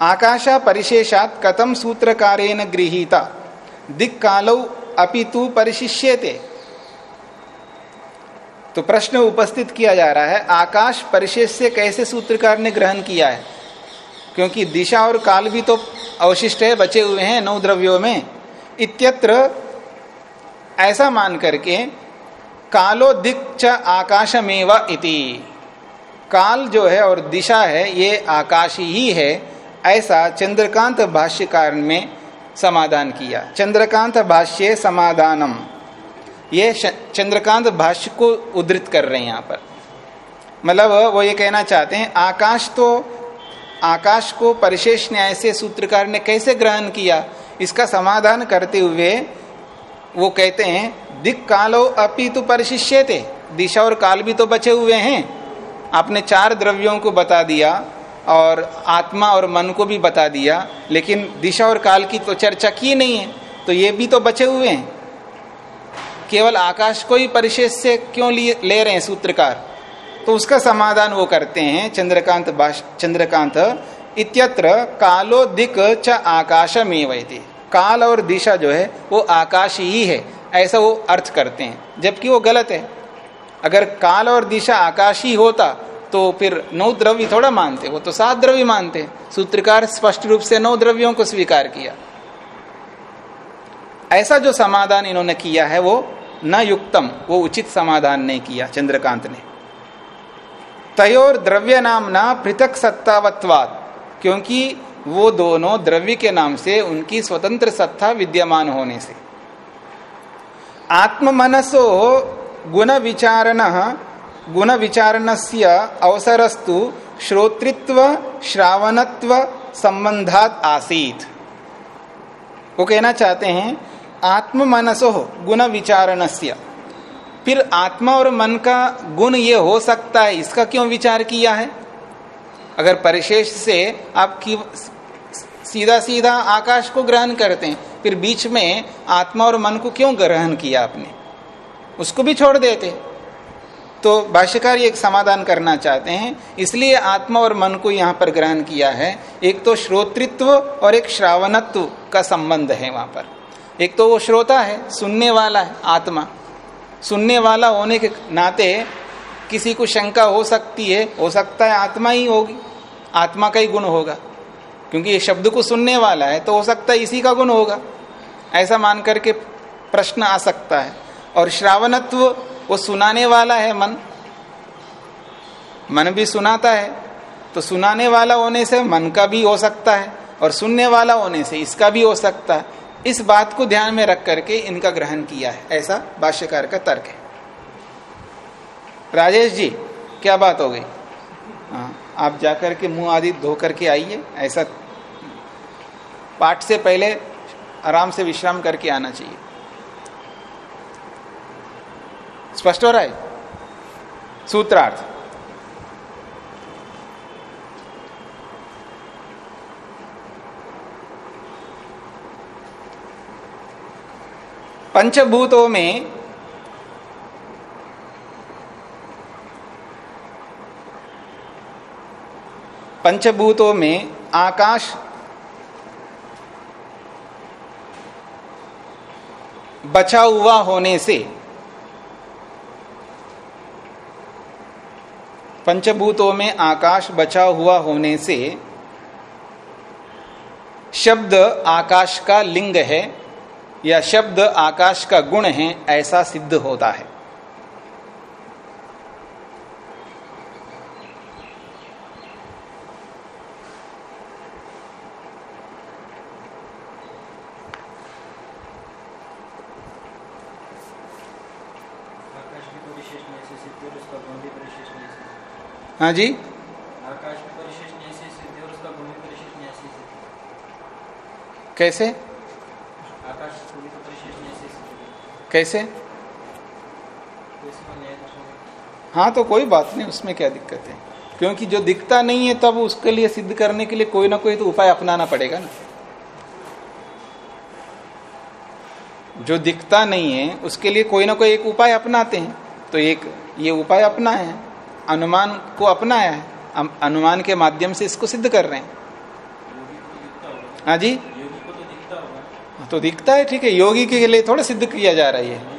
आकाशा परिशेषात कथम सूत्रकारेण गृहीता? दिक कालौ अपितु परिशिष्यते। तो प्रश्न उपस्थित किया जा रहा है, आकाश परिशेष से कैसे सूत्रकार ने ग्रहण किया है? क्योंकि दिशा और काल भी तो अवशिष्ट है, बचे हुए हैं नौ द्रव्यों में। इत्यत्र ऐसा मान करके कालो दिक च आकाशमेव इति। काल जो है और दिशा है, ये आकाश ही है, ऐसा चंद्रकांत भाष्यकार में समाधान किया। चंद्रकांत भाष्य समाधानम। ये चंद्रकांत भाष्य को उद्धृत कर रहे हैं यहाँ पर। मतलब वो ये कहना चाहते हैं, आकाश तो आकाश को परिशेष न्याय से सूत्रकार ने कैसे ग्रहण किया? इसका समाधान करते हुए वो कहते हैं, दिक कालो अपी तो परिशिष्य थे दिशा और काल भी तो बचे हुए हैं। आपने चार द्रव्यों को बता दिया और आत्मा और मन को भी बता दिया, लेकिन दिशा और काल की तो चर्चा की नहीं है तो ये भी तो बचे हुए हैं। केवल आकाश को ही परिशेष से क्यों ले रहे हैं सूत्रकार? तो उसका समाधान वो करते हैं, चंद्रकांत चंद्रकांत, इत्यत्र कालो दिक च आकाश में वैती काल और दिशा जो है, वो आकाश ही है, ऐसा वो अर्थ करते हैं। जबकि वो गलत है। अगर काल और दिशा आकाश ही होता तो फिर नौ द्रव्य थोड़ा मानते, वो तो सात द्रव्य मानते। सूत्रकार स्पष्ट रूप से नौ द्रव्यों को स्वीकार किया। ऐसा जो समाधान इन्होंने किया है, वो न युक्तम, वो उचित समाधान नहीं किया चंद्रकांत ने। तयोर द्रव्य नाम ना पृथक सत्तावत्वाद क्योंकि वो दोनों द्रव्य के नाम से उनकी स्वतंत्र सत्ता विद्यमान होने से। आत्म मनसो गुण विचारण गुण विचारण से अवसरस्तु श्रोतृत्व, श्रावणत्व संबंधात आसीत। वो कहना चाहते हैं आत्म मनसो गुण विचारण फिर आत्मा और मन का गुण ये हो सकता है, इसका क्यों विचार किया है? अगर परिशेष से आप सीधा सीधा आकाश को ग्रहण करते हैं, फिर बीच में आत्मा और मन को क्यों ग्रहण किया आपने? उसको भी छोड़ देते। तो भाष्यकार एक समाधान करना चाहते हैं, इसलिए आत्मा और मन को यहाँ पर ग्रहण किया है। एक तो श्रोतृत्व और एक श्रावणत्व का संबंध है वहाँ पर। एक तो वो श्रोता है, सुनने वाला है, आत्मा। सुनने वाला होने के नाते किसी को शंका हो सकती है, हो सकता है आत्मा ही होगी, आत्मा का ही गुण होगा। क्योंकि ये शब्द को सुनने वाला है तो हो सकता है इसी का गुण होगा। ऐसा मान करके प्रश्न आ सकता है। और श्रावणत्व, वो सुनाने वाला है मन। मन भी सुनाता है तो सुनाने वाला होने से मन का भी हो सकता है, और सुनने वाला होने से इसका भी हो सकता है। इस बात को ध्यान में रख करके इनका ग्रहण किया है। ऐसा भाष्यकार का तर्क है। राजेश जी, क्या बात हो गई? हाँ आप जाकर के मुँह आदि धो करके आइए। ऐसा पाठ से पहले आराम से विश्राम करके आना चाहिए। स्पष्ट हो रहा है? सूत्रार्थ। पंचभूतों में पंचभूतों में आकाश, बचा हुआ होने से पंचभूतों में आकाश बचा हुआ होने से शब्द आकाश का लिंग है। या शब्द आकाश का गुण है ऐसा सिद्ध होता है। हाँ जी? आकाश कैसे? हाँ तो कोई बात नहीं, उसमें क्या दिक्कत है? क्योंकि जो दिखता नहीं है, तब उसके लिए सिद्ध करने के लिए कोई ना कोई तो उपाय अपनाना पड़ेगा ना। जो दिखता नहीं है, उसके लिए कोई ना कोई एक उपाय अपनाते हैं। तो एक, ये उपाय अपना है, अनुमान को अपनाया है। अनुमान के माध्यम से इसको सिद्ध कर रहे हैं। हाँ जी? तो दिखता है, ठीक है, योगी के लिए थोड़ा सिद्ध किया जा रहा है।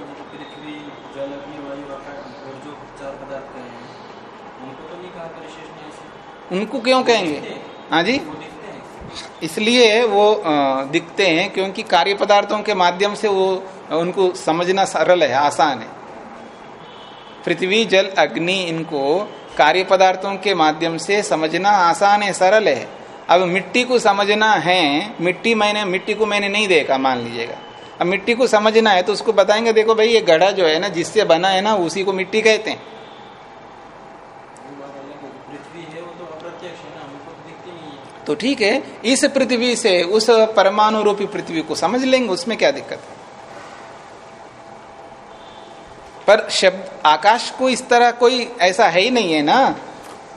उनको क्यों कहेंगे? हाँ जी? इसलिए वो दिखते हैं क्योंकि कार्य पदार्थों के माध्यम से वो, उनको समझना सरल है, आसान है। पृथ्वी, जल, अग्नि, इनको कार्य पदार्थों के माध्यम से समझना आसान है, सरल है। अब मिट्टी को समझना है, मिट्टी मैंने, मिट्टी को मैंने नहीं देखा, मान लीजिएगा। अब मिट्टी को समझना है तो उसको बताएँगे, देखो भाई ये गढ़ा जो है ना, जिससे बना है ना, उसी को मिट्टी कहते हैं। तो ठीक है, इस पृथ्वी से, उस परमाणु रूपी पृथ्वी को समझ लेंगे, उसमें क्या दिक्कत है? पर शब्द आकाश को इस तरह कोई ऐसा है ही नहीं है ना,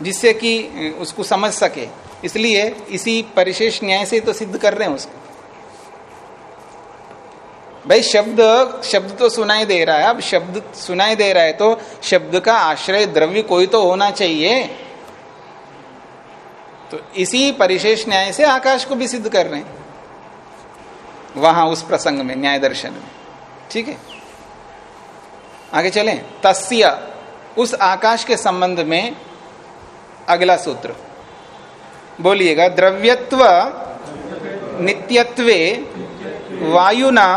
जिससे कि उसको समझ सके। इसलिए इसी परिशेष न्याय से तो सिद्ध कर रहे हैं उसको। भाई, शब्द शब्द तो सुनाई दे रहा है। अब शब्द सुनाई दे रहा है तो शब्द का आश्रय द्रव्य कोई तो होना चाहिए। तो इसी परिशेष न्याय से आकाश को भी सिद्ध कर रहे हैं। वहाँ उस प्रसंग में, न्याय दर्शन में। ठीक है? आगे चलें। तस्य, उस आकाश के संबंध में अगला सूत्र। बोलिएगा, द्रव्यत्व नित्यत्वे वायुना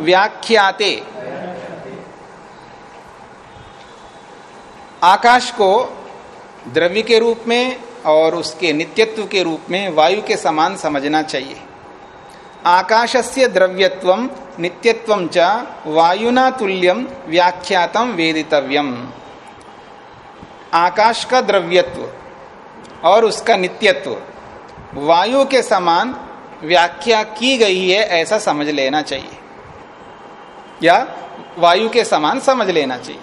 व्याख्याते। आकाश को द्रव्य के रूप में और उसके नित्यत्व के रूप में वायु के समान समझना चाहिए। आकाशस्य द्रव्यत्व, नित्यत्व च वायुना तुल्यम व्याख्यातम वेदितव्यम। आकाश का द्रव्यत्व। और उसका नित्यत्व। वायु के समान व्याख्या की गई है, ऐसा समझ लेना चाहिए। या वायु के समान समझ लेना चाहिए।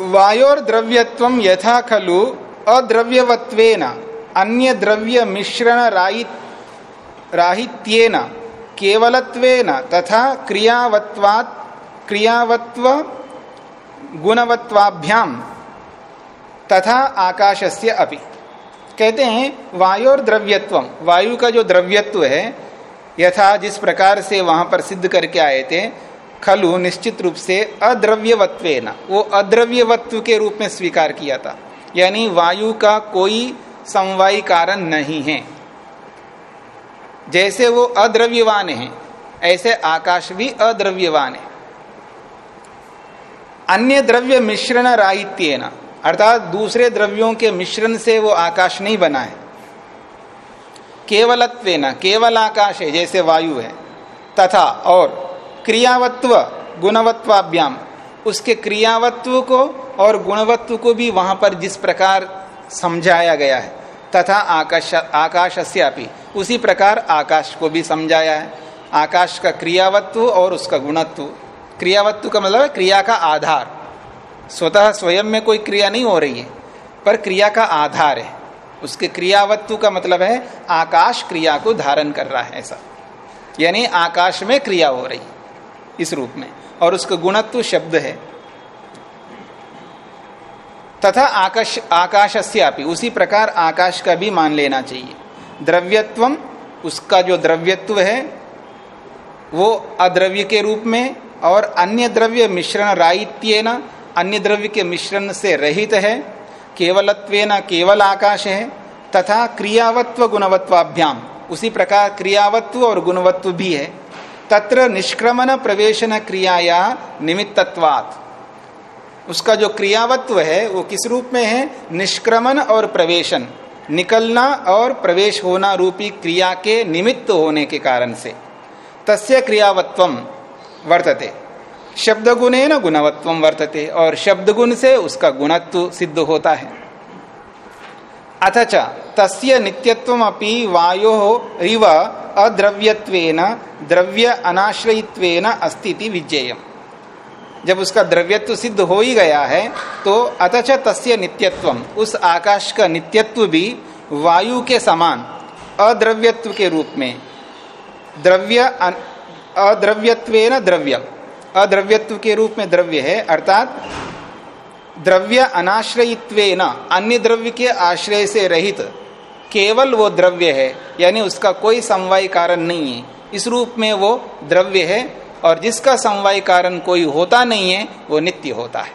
वायोर द्रव्यत्व यथा खलु अद्रव्यवत्वेन, अन्य द्रव्य मिश्रण राहित्येन, केवलत्वेन तथा क्रियावत्वात्, क्रियावत्व गुणवत्वाभ्याम। तथा आकाशस्य अपि। कहते हैं वायोर द्रव्यत्व वायु का जो द्रव्यत्व है, यथा जिस प्रकार से वहाँ पर सिद्ध करके आए थे, खलु निश्चित रूप से अद्रव्यवत्व वो अद्रव्यवत्व के रूप में स्वीकार किया था। यानी वायु का कोई समवायी कारण नहीं है। जैसे वो अद्रव्यवान है, ऐसे आकाश भी अद्रव्यवान है। अन्य द्रव्य मिश्रण राहित्य अर्थात दूसरे द्रव्यों के मिश्रण से वो आकाश नहीं बना है। केवलत्व न केवल आकाश है, जैसे वायु है। तथा और, क्रियावत्व, गुणवत्वाभ्याम। उसके क्रियावत्व को और गुणवत्व को भी वहाँ पर जिस प्रकार समझाया गया है, तथा आकाश आकाश उसी प्रकार आकाश को भी समझाया है। आकाश का क्रियावत्व और उसका गुणत्व। क्रियावत्व का मतलब क्रिया का आधार। स्वतः स्वयं में कोई क्रिया नहीं हो रही है, पर क्रिया का आधार है। उसके क्रियावत्व का मतलब है, आकाश क्रिया को धारण कर रहा है ऐसा। यानी आकाश में क्रिया हो रही इस रूप में। और उसका गुणत्व शब्द है। तथा आकाश आकाशस्यापि उसी प्रकार आकाश का भी मान लेना चाहिए। द्रव्यत्व, उसका जो द्रव्यत्व है, वो अद्रव्य के रूप में और अन्य द्रव्य मिश्रण राइत्य न अन्य द्रव्य के मिश्रण से रहित है केवलत्व न केवल आकाश है, तथा क्रियावत्व गुणवत्वाभ्याम, उसी प्रकार क्रियावत्व और गुणवत्व भी है। तत्र निष्क्रमण प्रवेशन क्रियाया निमित्तत्वात्। उसका जो क्रियावत्व है, वो किस रूप में है? निष्क्रमण और प्रवेशन, निकलना और प्रवेश होना रूपी क्रिया के निमित्त होने के कारण से। तस्य क्रियावत्व वर्तते। शब्द गुणे न गुणवत्व वर्तते और शब्द गुण से उसका गुणत्व सिद्ध होता है। अथच तस्य नित्यत्व अपि वायो इव अद्रव्यत्वेन, द्रव्य अनाश्रयित्वेन अस्ति विज्ञेयम्। जब उसका द्रव्यत्व सिद्ध हो ही गया है तो अथच तस्य नित्यत्व, उस आकाश का नित्यत्व भी वायु के समान, अद्रव्यत्व के रूप में। द्रव्य अद्रव्यत्व द्रव्य अद्रव्यत्व के रूप में द्रव्य है, अर्थात द्रव्य अनाश्रयित्व अन्य द्रव्य के आश्रय से रहित, केवल वो द्रव्य है, यानी उसका कोई समवाय कारण नहीं है। इस रूप में वो द्रव्य है, और जिसका समवाय कारण कोई होता नहीं है, वो नित्य होता है।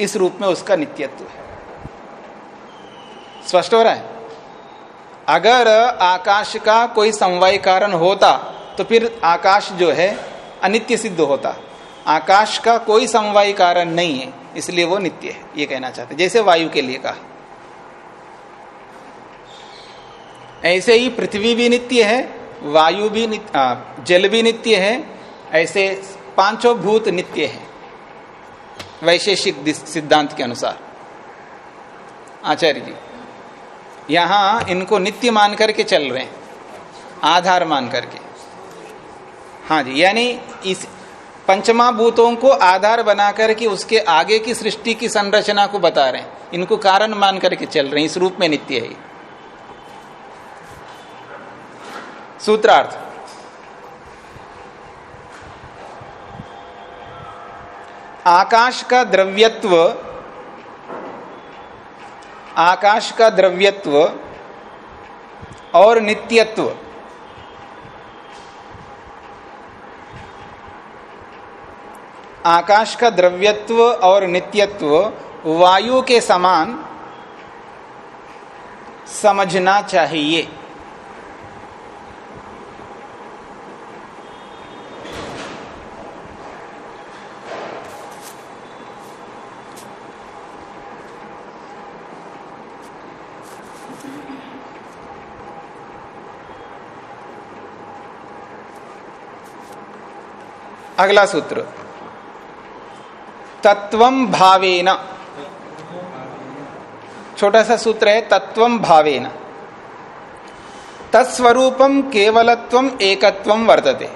इस रूप में उसका नित्यत्व है। स्पष्ट हो रहा है? अगर आकाश का कोई समवाय कारण होता तो फिर आकाश जो है अनित्य सिद्ध होता। आकाश का कोई समवाय कारण नहीं है, इसलिए वो नित्य है, ये कहना चाहते जैसे वायु के लिए कहा। ऐसे ही पृथ्वी भी नित्य है, वायु भी नित्य जल भी नित्य है, ऐसे पाँचों भूत नित्य है। वैशेषिक सिद्धांत के अनुसार। आचार्य जी, यहाँ इनको नित्य मान करके चल रहे हैं, आधार मान करके। हाँ जी, यानी इस पंचमा भूतों को आधार बना करके उसके आगे की सृष्टि की संरचना को बता रहे हैं। इनको कारण मान करके चल रहे हैं, इस रूप में नित्य है सूत्रार्थ। आकाश का द्रव्यत्व, आकाश का द्रव्यत्व और नित्यत्व। आकाश का द्रव्यत्व और नित्यत्व वायु के समान समझना चाहिए। अगला सूत्र। तत्वम भावेन। छोटा सा सूत्र है तत्वम भावेन। तत्स्वरूपम केवलत्वम एकत्वम वर्तते।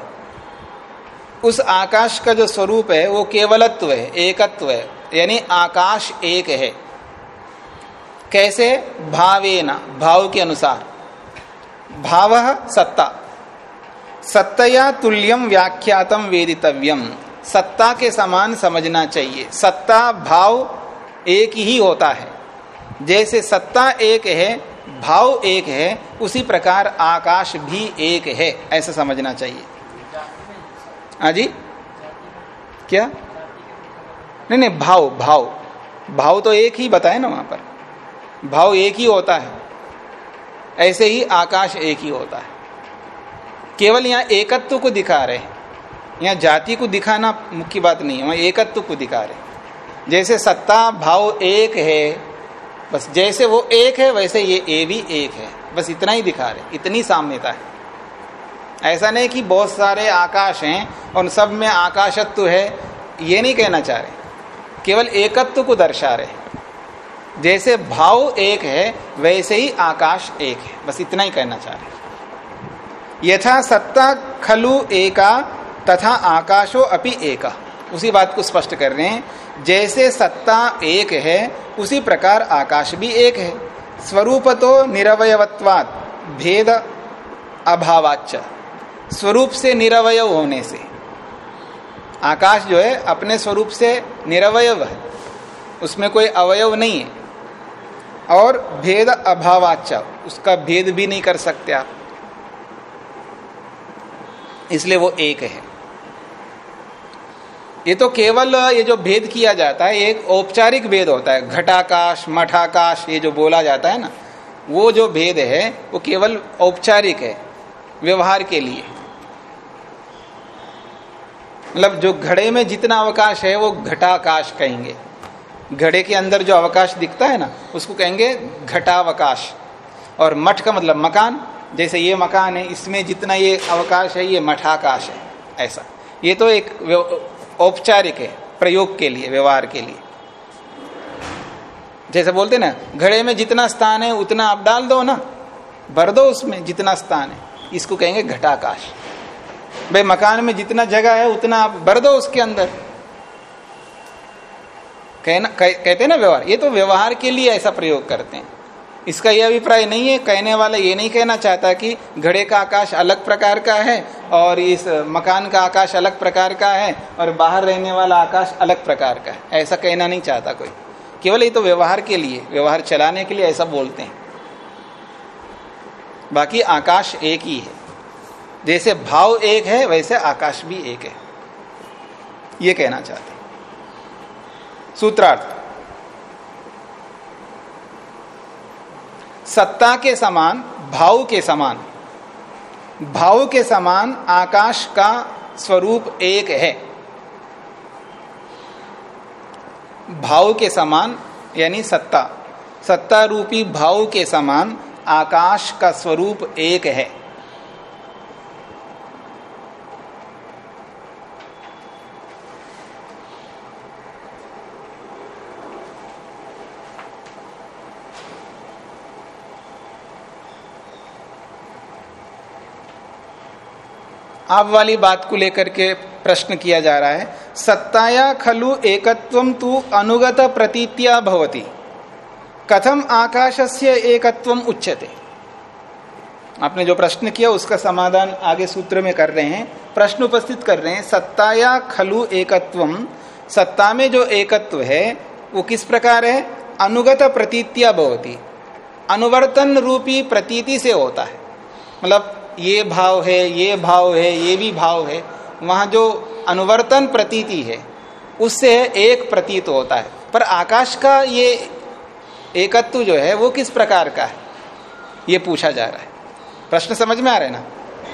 उस आकाश का जो स्वरूप है, वो केवलत्व है, एकत्व है, यानी आकाश एक है। कैसे? भावेना, भाव के अनुसार। भाव सत्ता। सत्तया तुल्यम व्याख्यातम वेदितव्यम। सत्ता के समान समझना चाहिए। सत्ता, भाव एक ही होता है। जैसे सत्ता एक है, भाव एक है, उसी प्रकार आकाश भी एक है। ऐसा समझना चाहिए। हाँ जी? क्या? नहीं नहीं, भाव भाव। भाव तो एक ही बताए ना वहाँ पर। भाव एक ही होता है। ऐसे ही आकाश एक ही होता है। केवल यहाँ एकत्व को दिखा रहे हैं। यहाँ जाति को दिखाना मुख्य बात नहीं है, वहाँ एकत्व को दिखा रहे जैसे सत्ता, भाव एक है, बस जैसे वो एक है, वैसे ये ए भी एक है। बस इतना ही दिखा रहे इतनी साम्यता है। ऐसा नहीं कि बहुत सारे आकाश हैं और सब में आकाशत्व है, ये नहीं कहना चाह रहे। केवल एकत्व को दर्शा रहे जैसे भाव एक है, वैसे ही आकाश एक है। बस इतना ही कहना चाह रहे यथा सत्ता खलु एका तथा आकाशो अपि एक। उसी बात को स्पष्ट कर रहे हैं। जैसे सत्ता एक है, उसी प्रकार आकाश भी एक है। स्वरूप तो निरवयत्वाद भेद अभावाच स्वरूप से निरवय होने से। आकाश जो है, अपने स्वरूप से निरवय है। उसमें कोई अवयव नहीं है। और भेद अभावाच उसका भेद भी नहीं कर सकते आप। इसलिए वो एक है। ये तो केवल ये जो भेद किया जाता है, एक औपचारिक भेद होता है। घटाकाश, मठाकाश, ये जो बोला जाता है ना, वो जो भेद है, वो केवल औपचारिक है, व्यवहार के लिए। मतलब जो घड़े में जितना अवकाश है, वो घटाकाश कहेंगे। घड़े के अंदर जो अवकाश दिखता है ना, उसको कहेंगे घटावकाश। और मठ का मतलब मकान, जैसे ये मकान है, इसमें जितना ये अवकाश है, ये मठाकाश है, ऐसा। ये तो एक औपचारिक है प्रयोग के लिए व्यवहार के लिए। जैसे बोलते ना घड़े में जितना स्थान है उतना आप डाल दो ना भर दो उसमें जितना स्थान है। इसको कहेंगे घटाकाश। भाई मकान में जितना जगह है उतना आप भर दो उसके अंदर। कहना कह, कहते हैं ना व्यवहार ये तो व्यवहार के लिए ऐसा प्रयोग करते हैं। इसका यह अभिप्राय नहीं है। कहने वाला ये नहीं कहना चाहता कि घड़े का आकाश अलग प्रकार का है और इस मकान का आकाश अलग प्रकार का है और बाहर रहने वाला आकाश अलग प्रकार का है। ऐसा कहना नहीं चाहता कोई। केवल ये तो व्यवहार के लिए, व्यवहार चलाने के लिए ऐसा बोलते हैं। बाकी आकाश एक ही है। जैसे भाव एक है, वैसे आकाश भी एक है। ये कहना चाहते सूत्रार्थ। सत्ता के समान, भाव के समान। भाव के समान आकाश का स्वरूप एक है। भाव के समान, यानी सत्ता। सत्ता रूपी भाव के समान आकाश का स्वरूप एक है। अब वाली बात को लेकर के प्रश्न किया जा रहा है। सत्ताया खलु एकत्वम तु अनुगत प्रतीत्या भवती। कथम आकाशस्य एकत्वम उच्चते आपने जो प्रश्न किया, उसका समाधान आगे सूत्र में कर रहे हैं। प्रश्न उपस्थित कर रहे हैं, सत्ताया खलु एकत्वम सत्ता में जो एकत्व है, वो किस प्रकार है? अनुगत प्रतीत्या भवती। अनुवर्तन रूपी प्रतीति से होता है। मतलब ये भाव है, ये भाव है, ये भी भाव है, वहाँ जो अनुवर्तन प्रतीति है, उससे एक प्रतीत होता है। पर आकाश का ये एकत्व जो है, वो किस प्रकार का है? ये पूछा जा रहा है। प्रश्न समझ में आ रहा है ना?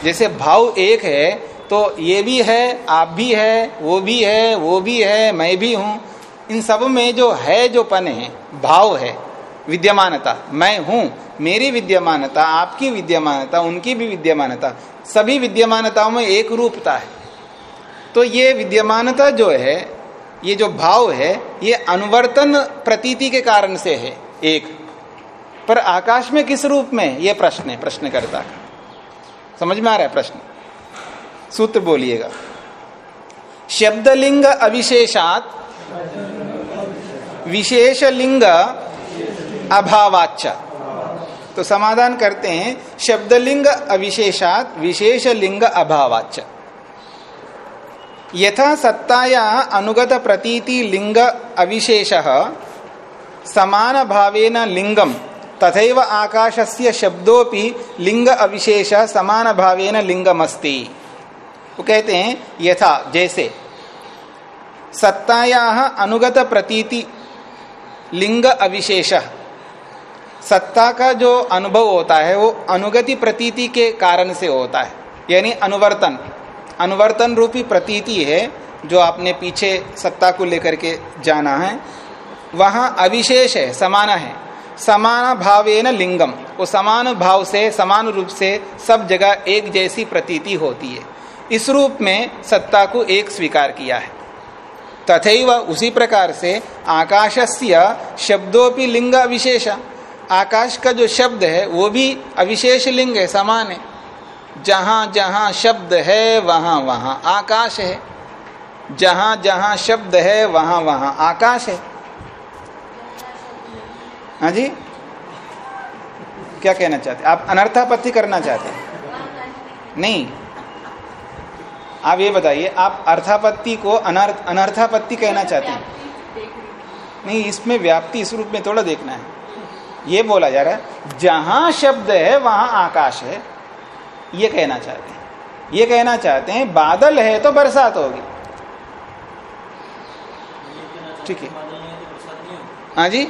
जैसे भाव एक है तो ये भी है, आप भी है, वो भी है, वो भी है, मैं भी हूँ। इन सब में जो है, जो पन है, भाव है विद्यमानता। मैं हूँ, मेरी विद्यमानता, आपकी विद्यमानता, उनकी भी विद्यमानता, सभी विद्यमानताओं में एक रूपता है। तो ये विद्यमानता जो है, ये जो भाव है, ये अनुवर्तन प्रतीति के कारण से है, एक। पर आकाश में किस रूप में? ये प्रश्न है प्रश्नकर्ता का। समझ में आ रहा है प्रश्न? सूत्र बोलिएगा। शब्दलिंग अविशेषात विशेष लिंग अभावाच तो समाधान करते हैं, शब्दलिंग अविशेषात विशेष लिंग अभावाच यथा सत्ताया अनुगत प्रतीति लिंग अविशेष समान भावेन लिंगम तथैव आकाशस्य शब्दोपि लिंग अविशेष समान भावेन लिंगमस्ति। वो कहते हैं, यथा, जैसे। सत्ताया अनुगत प्रतीति लिंग अविशेष। सत्ता का जो अनुभव होता है, वो अनुगति प्रतीति के कारण से होता है। यानी अनुवर्तन। अनुवर्तन रूपी प्रतीति है, जो आपने पीछे सत्ता को लेकर के जाना है। वहाँ अविशेष है, समान है। समान भावेन लिंगम। वो समान भाव से, समान रूप से सब जगह एक जैसी प्रतीति होती है। इस रूप में सत्ता को एक स्वीकार किया है। तथैव उसी प्रकार से आकाशस्य शब्दोपि लिंग विशेष आकाश का जो शब्द है, वो भी अविशेष लिंग है, समान है। जहाँ जहाँ शब्द है, वहाँ वहाँ आकाश है। जहाँ जहाँ शब्द है, वहाँ वहाँ आकाश है। हाँ जी? क्या कहना चाहते आप अनर्थापत्ति करना चाहते हैं? नहीं। आप ये बताइए, आप अर्थापत्ति को अनर्थ, अनर्थापत्ति कहना चाहते हैं? नहीं, इसमें व्याप्ति, इस रूप में थोड़ा देखना है। ये बोला जा रहा है, जहाँ शब्द है, वहाँ आकाश है। ये कहना चाहते हैं। ये कहना चाहते हैं, बादल है तो बरसात होगी। ठीक है। हाँ जी।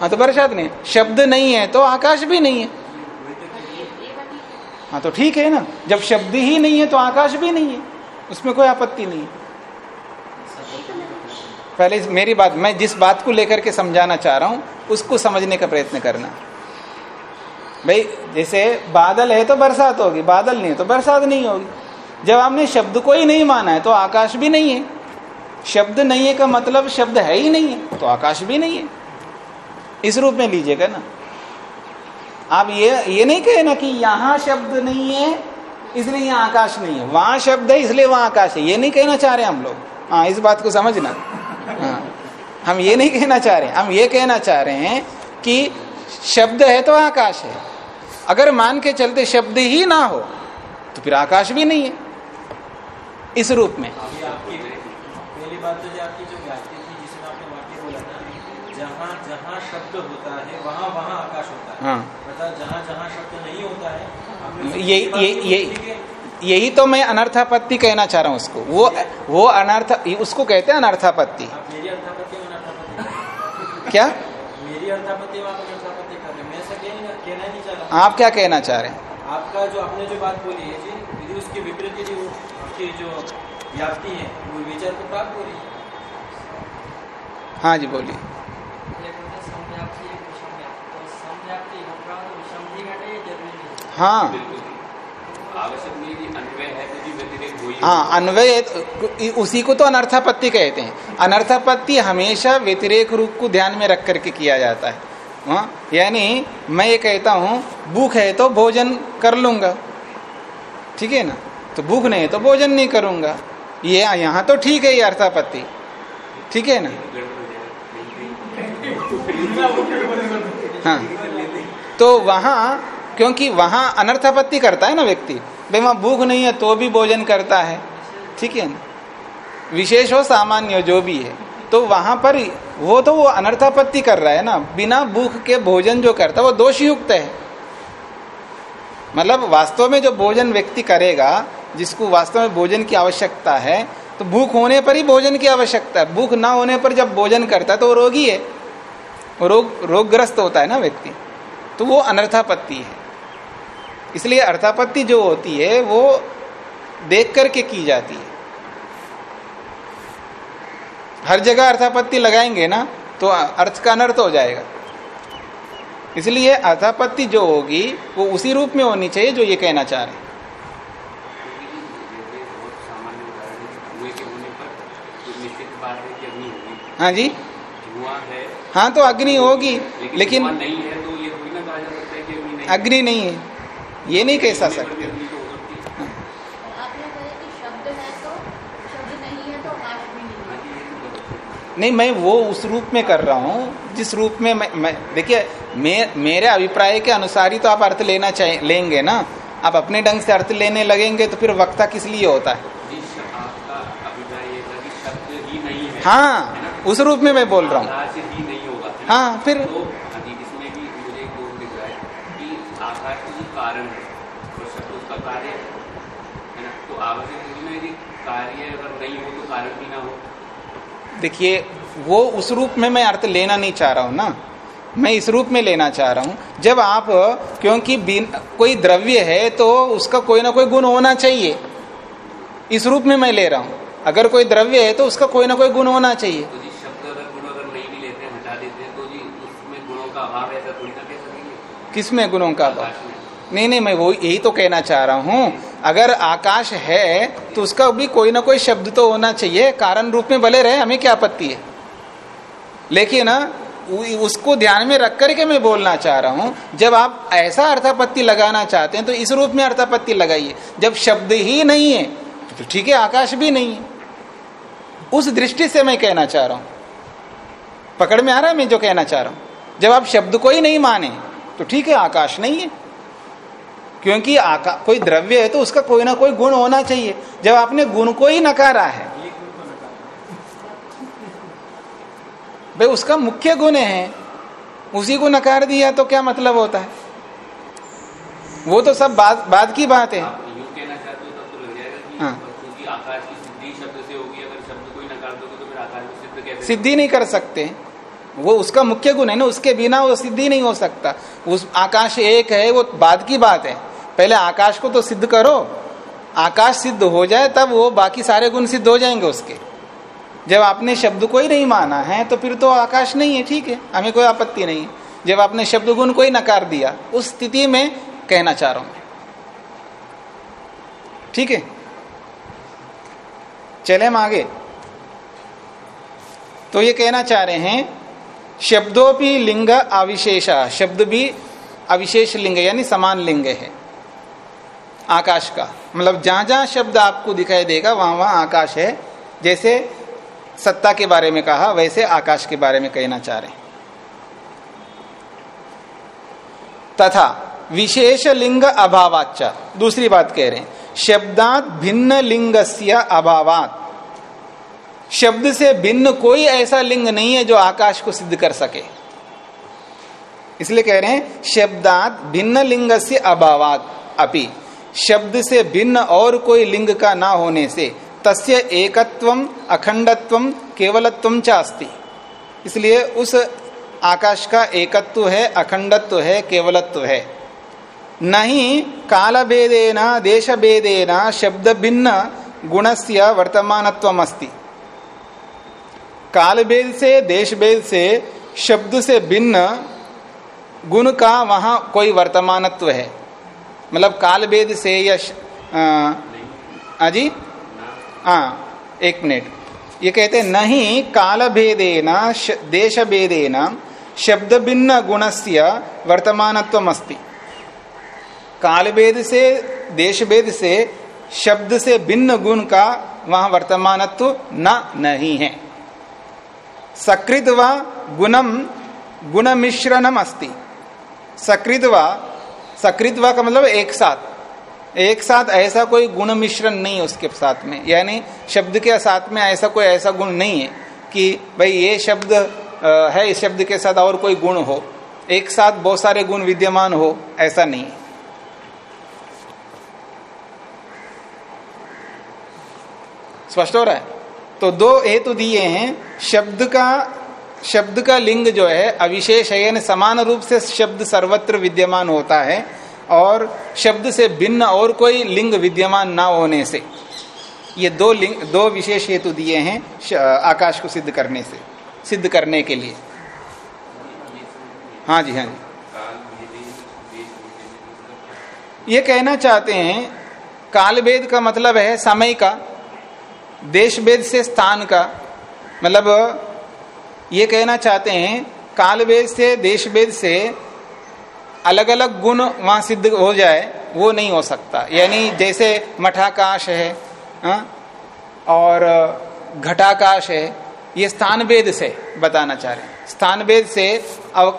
हाँ तो बरसात नहीं शब्द नहीं है तो आकाश भी नहीं है। हाँ तो ठीक है ना। जब शब्द ही नहीं है तो आकाश भी नहीं है। उसमें कोई आपत्ति नहीं है। पहले मेरी बात, मैं जिस बात को लेकर के समझाना चाह रहा हूँ, उसको समझने का प्रयत्न करना। भाई, जैसे बादल है तो बरसात होगी, बादल नहीं है तो बरसात नहीं होगी। जब आपने शब्द को ही नहीं माना है तो आकाश भी नहीं है। शब्द नहीं है का मतलब शब्द है ही नहीं है तो आकाश भी नहीं है। इस रूप में लीजिएगा ना। आप ये ये नहीं कहे ना कि यहाँ शब्द नहीं है, इसलिए यहाँ आकाश नहीं है। वहाँ शब्द है, इसलिए वहाँ आकाश है। ये नहीं कहना चाह रहे हम लोग। हाँ इस बात को समझना। हाँ हम ये नहीं कहना चाह रहे हम ये कहना चाह रहे हैं कि शब्द है तो आकाश है। अगर मान के चलते शब्द ही ना हो तो फिर आकाश भी नहीं है। इस रूप में। पहली बात तो आपकी जो थी जिसमें आपने वाक्य बोला था जहाँ जहाँ शब्द होता है वहाँ वहाँ आकाश होता है। हाँ। अर्थात जहाँ जहाँ शब्द नहीं होता है ये ये ये ठीक है। यही तो मैं अनर्थापत्ति कहना चाह रहा हूँ उसको। वो वो अनर्थ उसको कहते हैं अनर्थापत्ति। क्या? मेरी अर्थापत्ति आप क्या कहना चाह रहे हैं? आपका जो आपने जो बात बोली है जी यदि उसके विपरीत यदि उसकी जो व्याप्ति है वो विचार को प्राप्त हो रही है। हाँ जी बोलिए। है तो। हाँ। आवश्यक नहीं कि अन्वय है तो जी व्यतिरेक हो, अन्वय उसी को तो अनर्थापत्ति कहते हैं। अनर्थापत्ति हमेशा व्यतिरेक रूप को ध्यान में रख करके किया जाता है। हाँ यानी मैं ये कहता हूँ, भूख है तो भोजन कर लूँगा। ठीक है ना? तो भूख नहीं है तो भोजन नहीं करूँगा। ये यहाँ तो ठीक है ये अर्थापत्ति। ठीक है ना? हाँ। तो वहाँ क्योंकि वहाँ अनर्थापत्ति करता है ना व्यक्ति। भाई वहाँ भूख नहीं है तो भी भोजन करता है। ठीक है ना? विशेष हो, सामान्य जो भी है। तो वहाँ पर वो तो वो अनर्थापत्ति कर रहा है ना। बिना भूख के भोजन जो करता है, वो दोष युक्त है। मतलब वास्तव में जो भोजन व्यक्ति करेगा, जिसको वास्तव में भोजन की आवश्यकता है तो भूख होने पर ही भोजन की आवश्यकता है। भूख ना होने पर जब भोजन करता है तो वो रोगी है। रोग, रोगग्रस्त होता है ना व्यक्ति। तो वो अनर्थापत्ति है। इसलिए अर्थापत्ति जो होती है वो देख करके की जाती है। हर जगह अर्थापत्ति लगाएँगे ना तो अर्थ का अनर्थ हो जाएगा। इसलिए अर्थापत्ति जो होगी वो उसी रूप में होनी चाहिए जो ये कहना चाह रहे हैं। जी। हाँ तो अग्नि होगी लेकिन, लेकिन नहीं है तो ये अग्नि नहीं है। ये नहीं कह सकते। नहीं है तो हाँ है तो अच्छा मैं वो उस रूप में कर रहा हूँ जिस रूप में मैं, मैं देखिए मे, मेरे अभिप्राय के अनुसार ही तो आप अर्थ लेना चाहिए लेंगे ना? आप अपने ढंग से अर्थ लेने लगेंगे तो फिर वक्ता किस लिए होता है? ही उस रूप में मैं बोल रहा हूँ। ही फिर तो कारण है और शब्द उसका कार्य है है ना तो आवश्यक थोड़ी ना है कि कार्य अगर नहीं हो तो कारण भी ना हो। देखिए वो उस रूप में मैं अर्थ लेना नहीं चाह रहा हूँ ना। मैं इस रूप में लेना चाह रहा हूँ। जब आप क्योंकि बिन कोई द्रव्य है तो उसका कोई ना कोई गुण होना चाहिए। इस रूप में मैं ले रहा हूँ। अगर कोई द्रव्य है तो उसका कोई ना कोई गुण होना चाहिए। तो तो जी उसमें गुणों का अभाव ऐसा थोड़ी ना कह सकेंगे। किसमें गुणों का अभाव? नहीं नहीं, मैं वो यही तो कहना चाह रहा हूँ। अगर आकाश है तो उसका भी कोई ना कोई शब्द तो होना चाहिए। कारण रूप में भले रहे, हमें क्या आपत्ति है? लेकिन उसको ध्यान में रख करके मैं बोलना चाह रहा हूँ। जब आप ऐसा अर्थापत्ति लगाना चाहते हैं तो इस रूप में अर्थापत्ति लगाइए। जब शब्द ही नहीं है तो ठीक है, आकाश भी नहीं है। उस दृष्टि से मैं कहना चाह रहा हूँ। पकड़ में आ रहा है मैं जो कहना चाह रहा हूँ। जब आप शब्द को ही नहीं माने तो ठीक है, आकाश नहीं है। क्योंकि आका कोई द्रव्य है तो उसका कोई ना कोई गुण होना चाहिए। जब आपने गुण को ही नकारा है भाई उसका मुख्य गुण है उसी को नकार दिया तो क्या मतलब होता है? वो तो सब बात बात की बात है। तो हाँ। तो सिद्धि नहीं कर सकते। वो उसका मुख्य गुण है ना, उसके बिना वो सिद्धि नहीं हो सकता। उस आकाश एक है, वो बाद की बात है। पहले आकाश को तो सिद्ध करो। आकाश सिद्ध हो जाए, तब वो बाकी सारे गुण सिद्ध हो जाएँगे उसके। जब आपने शब्द को ही नहीं माना है तो फिर तो आकाश नहीं है, ठीक है। हमें कोई आपत्ति नहीं है। जब आपने शब्द गुण को ही नकार दिया, उस स्थिति में कहना चाह रहा हूँ ठीक है? चले हम आगे। तो ये कहना चाह रहे हैं शब्दों भी लिंग अविशेष। शब्द भी अविशेष लिंग, यानी समान लिंग है। आकाश का। मतलब जहाँ जहाँ शब्द आपको दिखाई देगा, वहाँ वहाँ आकाश है। जैसे सत्ता के बारे में कहा, वैसे आकाश के बारे में कहना चाह रहे तथा विशेष लिंग अभावाच दूसरी बात कह रहे हैं। शब्दात भिन्न लिंग से अभावात। शब्द से भिन्न कोई ऐसा लिंग नहीं है जो आकाश को सिद्ध कर सके। इसलिए कह रहे हैं, शब्दात भिन्न लिंग से अभावात अपि। शब्द से भिन्न और कोई लिंग का ना होने से तस्य एकत्वम अखंडत्वम केवलत्वम चास्ति। इसलिए उस आकाश का एकत्व है, अखंडत्व है, केवलत्व है। नहीं काल भेदेना देश भेदेना शब्द भिन्न गुणस्य वर्तमानत्वम अस्ति काल भेद से देश भेद से, शब्द से भिन्न गुण का वहाँ कोई वर्तमानत्व है। मतलब काल भेद से या अजी हाँ एक मिनट। ये कहते नहीं काल भेदेना देश भेदेना शब्द भिन्न गुणस्य वर्तमानत्व अस्ति काल भेद से देश भेद से, शब्द से भिन्न गुण का वहाँ वर्तमानत्व न, नहीं है। सकृत व गुणम गुण मिश्रणम अस्ति। सकृत व सकृत व का मतलब एक साथ। एक साथ ऐसा कोई गुण मिश्रण नहीं है उसके साथ में। यानी शब्द के साथ में ऐसा कोई ऐसा गुण नहीं है कि भाई ये शब्द है, इस शब्द के साथ और कोई गुण हो। एक साथ बहुत सारे गुण विद्यमान हो, ऐसा नहीं। स्पष्ट हो रहा है? तो दो हेतु दिए हैं। शब्द का शब्द का लिंग जो है अविशेष है यानी समान रूप से शब्द सर्वत्र विद्यमान होता है और शब्द से भिन्न और कोई लिंग विद्यमान ना होने से। ये दो लिंग, दो विशेष हेतु दिए हैं आकाश को सिद्ध करने से, सिद्ध करने के लिए। हाँ जी हाँ जी। ये कहना चाहते हैं, कालभेद का मतलब है समय का। देश भेद से स्थान का मतलब ये कहना चाहते हैं काल भेद से देश भेद से अलग अलग गुण वहाँ सिद्ध हो जाए वो नहीं हो सकता यानी जैसे मठाकाश है हा? और घटाकाश है ये स्थान भेद से बताना चाह रहे हैं स्थान भेद से अव,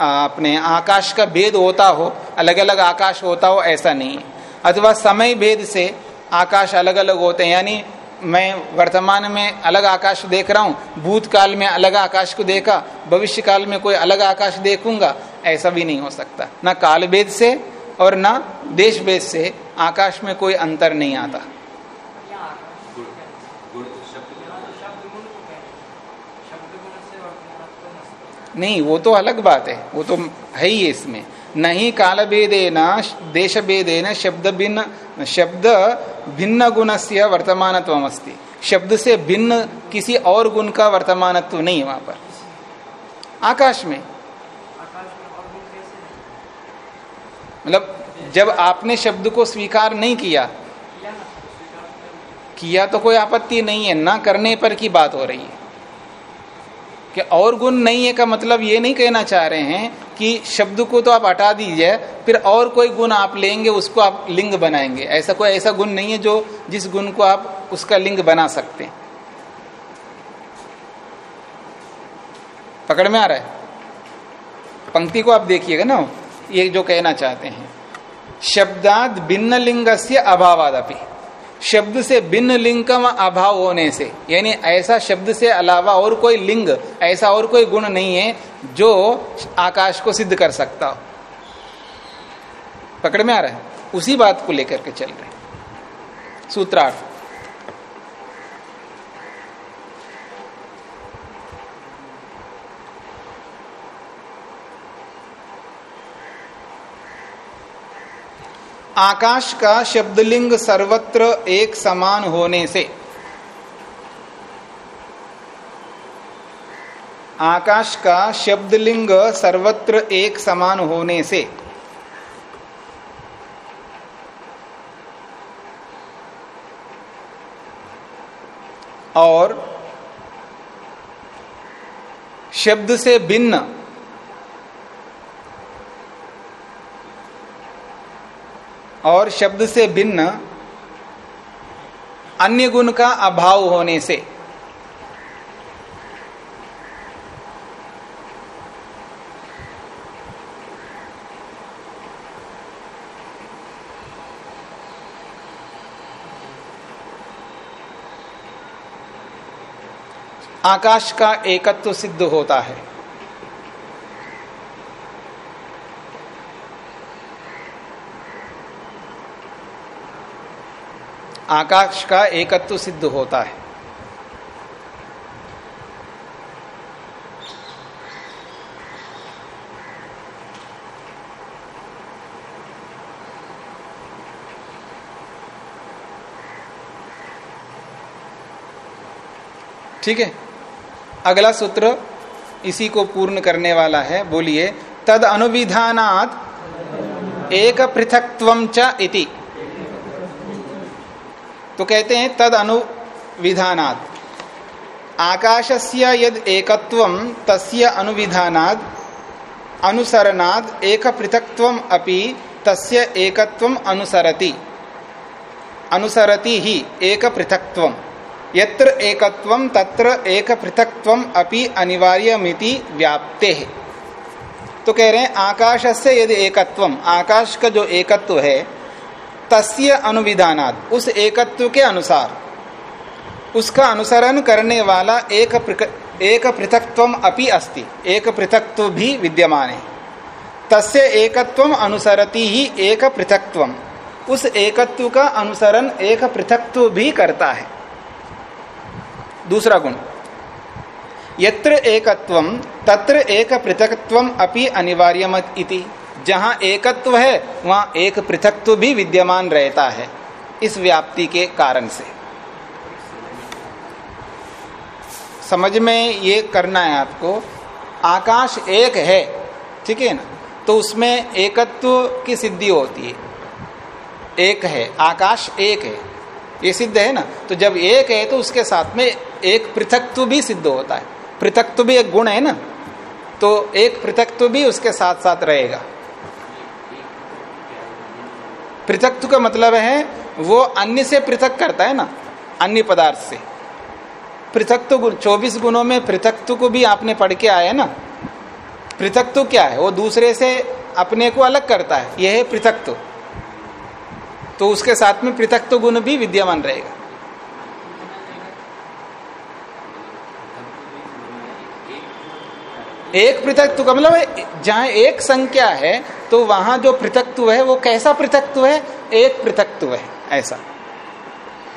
अपने आकाश का भेद होता हो अलग अलग आकाश होता हो ऐसा नहीं है अथवा समय भेद से आकाश अलग अलग होते हैं यानी मैं वर्तमान में अलग आकाश देख रहा हूँ, भूतकाल में अलग आकाश को देखा भविष्य काल में कोई अलग आकाश देखूँगा, ऐसा भी नहीं हो सकता। ना काल भेद से और ना देश भेद से आकाश में कोई अंतर नहीं आता। नहीं, वो तो अलग बात है, वो तो है ही इसमें। नहीं काल भेदे न शब्द भिन्न शब्द भिन्न गुण से वर्तमान अस्ति शब्द से भिन्न किसी और गुण का वर्तमानत्व नहीं है वहाँ पर। आकाश में। मतलब जब आपने शब्द को स्वीकार नहीं किया किया तो कोई आपत्ति नहीं है, ना करने पर की बात हो रही है। कि और गुण नहीं है का मतलब ये नहीं कहना चाह रहे हैं कि शब्द को तो आप हटा दीजिए, फिर और कोई गुण आप लेंगे, उसको आप लिंग बनाएँगे। ऐसा कोई ऐसा गुण नहीं है जो जिस गुण को आप उसका लिंग बना सकते हैं। पकड़ में आ रहा है? पंक्ति को आप देखिएगा ना, ये जो कहना चाहते हैं। शब्दाद भिन्न लिंग से अभावादपि। शब्द से भिन्न लिंग का अभाव होने से, यानी ऐसा शब्द से अलावा और कोई लिंग, ऐसा और कोई गुण नहीं है जो आकाश को सिद्ध कर सकता हो। पकड़ में आ रहा है? उसी बात को लेकर के चल रहे सूत्रार्थ। आकाश का शब्दलिंग सर्वत्र एक समान होने से। आकाश का शब्दलिंग सर्वत्र एक समान होने से। और शब्द से भिन्न और शब्द से भिन्न अन्य गुण का अभाव होने से। आकाश का एकत्व सिद्ध होता है। आकाश का एकत्व सिद्ध होता है। ठीक है? अगला सूत्र इसी को पूर्ण करने वाला है, बोलिए तद अनुविधानात एक पृथक्व इति। तो कहते हैं तद अनुविधानात आकाशस्य यद एकत्व, तस्य अनुविधानाद, अनुसरणाद एक पृथक्व अपि, तस्य एकत्व अनुसरति। अनुसरति ही एक पृथक्त्वम यत्र एकत्वम तत्र एक पृथक्त्वम अपि अनिवार्यमिति व्याप्ते। है तो कह रहे हैं आकाश से यदि एकत्वम, आकाश का जो एकत्व है तस्य अनुविधानात, उस एकत्व के अनुसार। उसका अनुसरण करने वाला एक एक पृथक्त्वम अपि अस्ति। एक पृथक्त्व भी विद्यमान है। तस्य एकत्वम अनुसरती ही एक पृथक्त्वम। उस एकत्व का अनुसरण एक पृथक्त्व भी करता है। दूसरा गुण। यत्र एकत्व तत्र एक पृथकत्व अपि अनिवार्य इति। जहाँ एकत्व है, वहाँ एक पृथकत्व भी विद्यमान रहता है, इस व्याप्ति के कारण से। समझ में ये करना है आपको, आकाश एक है, ठीक है ना? तो उसमें एकत्व की सिद्धि होती है। एक है, आकाश एक है, ये सिद्ध है ना? तो जब एक है तो उसके साथ में एक पृथकत्व भी सिद्ध होता है। पृथकत्व भी एक गुण है ना? तो एक पृथकत्व भी उसके साथ साथ रहेगा। पृथकत्व का मतलब है, वो अन्य से पृथक करता है ना, अन्य पदार्थ से। पृथकत्व गुण, चौबीस गुणों में पृथकत्व को भी आपने पढ़ के आया ना। पृथकत्व क्या है? वो दूसरे से अपने को अलग करता है। यह है पृथकत्व। तो उसके साथ में पृथकत्व गुण भी विद्यमान रहेगा। एक पृथकत्व का मतलब जहाँ एक संख्या है तो वहाँ जो पृथकत्व है, वो कैसा पृथकत्व है? एक पृथकत्व है, ऐसा।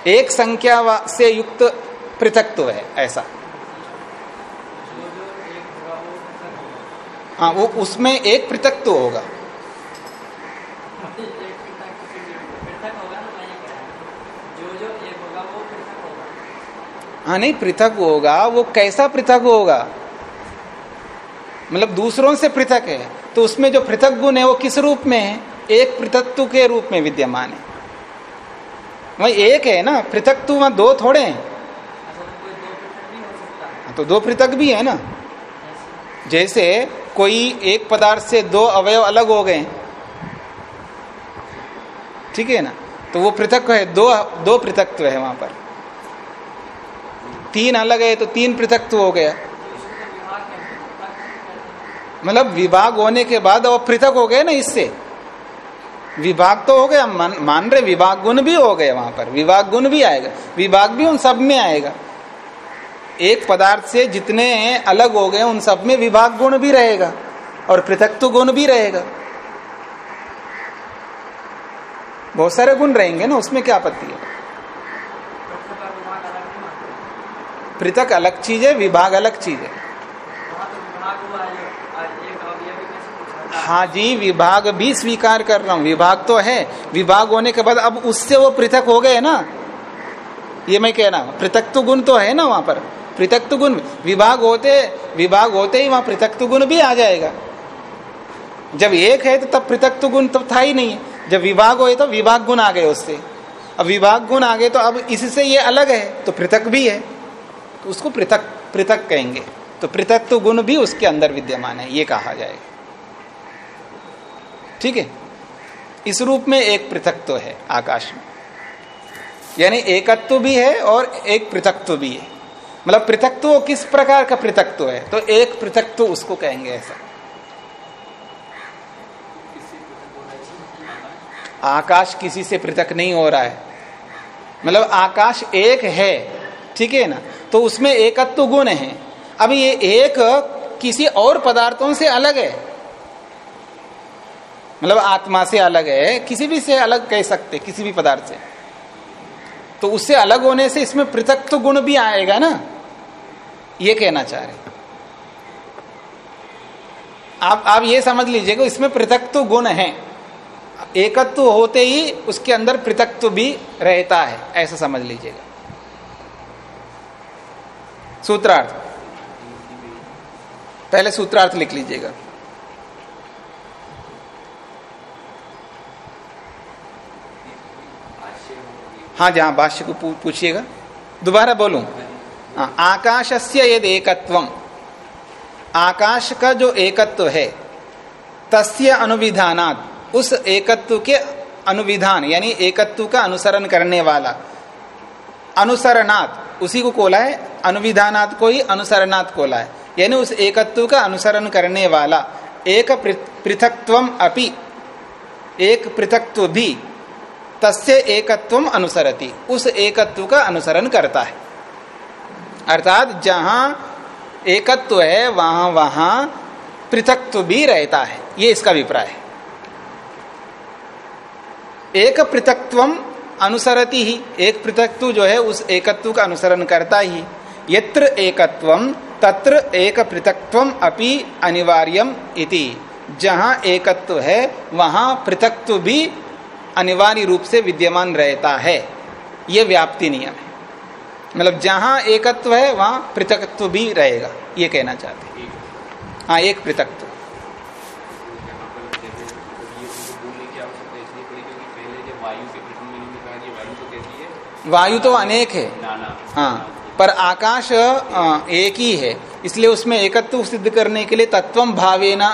एक संख्या से युक्त पृथकत्व है, ऐसा। हाँ वो उसमें एक पृथकत्व होगा। हाँ नहीं, पृथक होगा, वो कैसा पृथक होगा? मतलब दूसरों से पृथक है तो उसमें जो पृथक गुण है वो किस रूप में है? एक पृथकत्व के रूप में विद्यमान है। वही एक है ना, पृथकत्व वहाँ दो थोड़े हैं। तो दो पृथक भी है ना। जैसे कोई एक पदार्थ से दो अवयव अलग हो गए, ठीक है ना? तो वो पृथक है, दो दो पृथकत्व है वहाँ पर। तीन अलग है तो तीन पृथकत्व हो गया। मतलब विभाग होने के बाद वो पृथक हो गए ना इससे। विभाग तो हो गया मान, मान रहे विभाग गुण भी हो गए वहाँ पर। विभाग गुण भी आएगा। विभाग भी उन सब में आएगा। एक पदार्थ से जितने अलग हो गए उन सब में विभाग गुण भी रहेगा और पृथकत्व गुण भी रहेगा। बहुत सारे गुण रहेंगे ना उसमें क्या आपत्ति है? पृथक अलग चीज़ है विभाग अलग चीज़ है। हाँ जी, विभाग भी स्वीकार कर रहा हूँ। विभाग तो है। विभाग होने के बाद अब उससे वो पृथक हो गए ना। ये मैं कह रहा हूँ पृथकत्व गुण तो है ना वहाँ पर। पृथकत्व गुण, विभाग होते विभाग होते ही वहाँ पृथकत्व गुण भी आ जाएगा। जब एक है तो तब पृथकत्व गुण तब था ही नहीं। जब विभाग हो तो विभाग गुण आ गए उससे। अब विभाग गुण आ गए तो अब इससे ये अलग है तो पृथक भी है। तो उसको पृथक पृथक कहेंगे। तो पृथकत्व गुण भी उसके अंदर विद्यमान है, ये कहा जाएगा। ठीक है? इस रूप में एक पृथकत्व है आकाश में। यानी एकत्व भी है और एक पृथकत्व भी है। मतलब पृथकत्व किस प्रकार का पृथकत्व है? तो एक पृथकत्व उसको कहेंगे ऐसा। आकाश किसी से पृथक नहीं हो रहा है। मतलब आकाश एक है, ठीक है ना? तो उसमें एकत्व गुण है। अब ये एक किसी और पदार्थों से अलग है। मतलब आत्मा से अलग है, किसी भी से अलग कह सकते, किसी भी पदार्थ से। तो उससे अलग होने से इसमें पृथक तो गुण भी आएगा ना? ये कहना चाह रहे आप आप ये समझ लीजिएगा इसमें पृथकत्व गुण है। एकत्व होते ही उसके अंदर पृथकत्व भी रहता है, ऐसा समझ लीजिएगा। सूत्रार्थ। पहले सूत्रार्थ लिख लीजिएगा। हाँ जी हाँ भाष्य को पूछिएगा। दोबारा बोलू? हाँ आकाश से यद एकत्व आकाश का जो एकत्व है, तस्य अनुविधानात, उस एकत्व के अनुविधान, यानी एकत्व का अनुसरण करने वाला, अनुसरणात्, उसी को कोला है, अनुविधानात् को ही अनुसरणात् कोला है। यानी उस एकत्व का अनुसरण करने वाला, एक पृथकत्व अपि, एक पृथकत्व भी तस्य एकत्व अनुसरती। उस एकत्व का अनुसरण करता है। अर्थात जहाँ एकत्व है, वहाँ वहाँ पृथकत्व भी रहता है। ये इसका अभिप्राय है। एक पृथकत्व अनुसरती ही। एक पृथकत्व जो है, उस एकत्व का अनुसरण करता ही। यत्र एकत्व, तत्र एक पृथकत्व अपि अनिवार्यम इति। जहाँ एकत्व है, वहाँ पृथकत्व भी अनिवार्य रूप से विद्यमान रहता है। ये व्याप्ति नियम है। मतलब जहाँ एकत्व है, वहाँ पृथकत्व भी रहेगा। ये कहना चाहते हैं। हाँ एक पृथकत्व। वायु तो अनेक है। हाँ पर आकाश एक ही है। इसलिए उसमें एकत्व सिद्ध करने के लिए तत्वम भावेना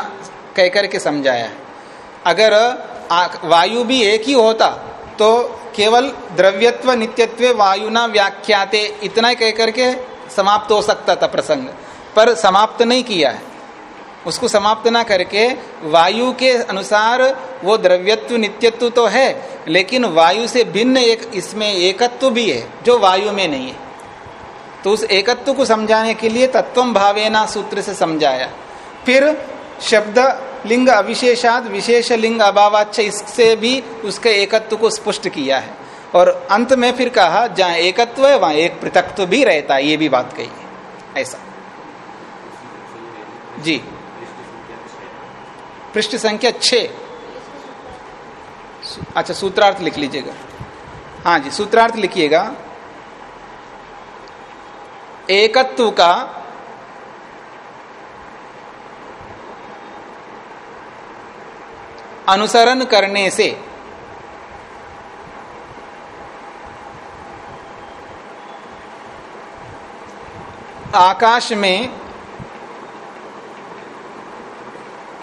कहकर के समझाया है। अगर वायु भी एक ही होता तो केवल द्रव्यत्व, नित्यत्व वायुना व्याख्याते, इतना कह करके समाप्त हो सकता था प्रसंग। पर समाप्त नहीं किया है। उसको समाप्त ना करके वायु के अनुसार वो द्रव्यत्व, नित्यत्व तो है, लेकिन वायु से भिन्न एक, इसमें एकत्व भी है, जो वायु में नहीं है। तो उस एकत्व को समझाने के लिए तत्वम भावेना सूत्र से समझाया। फिर शब्द लिंग अविशेषाद, विशेष लिंग अभावाच इससे भी उसके एकत्व को स्पष्ट किया है। और अंत में फिर कहा, जहाँ एकत्व है, वहाँ एक पृथकत्व भी रहता है, ये भी बात कही है। ऐसा। जी। पृष्ठ संख्या छ अच्छा सूत्रार्थ लिख लीजिएगा। हाँ जी, सूत्रार्थ लिखिएगा। एकत्व का अनुसरण करने से। आकाश में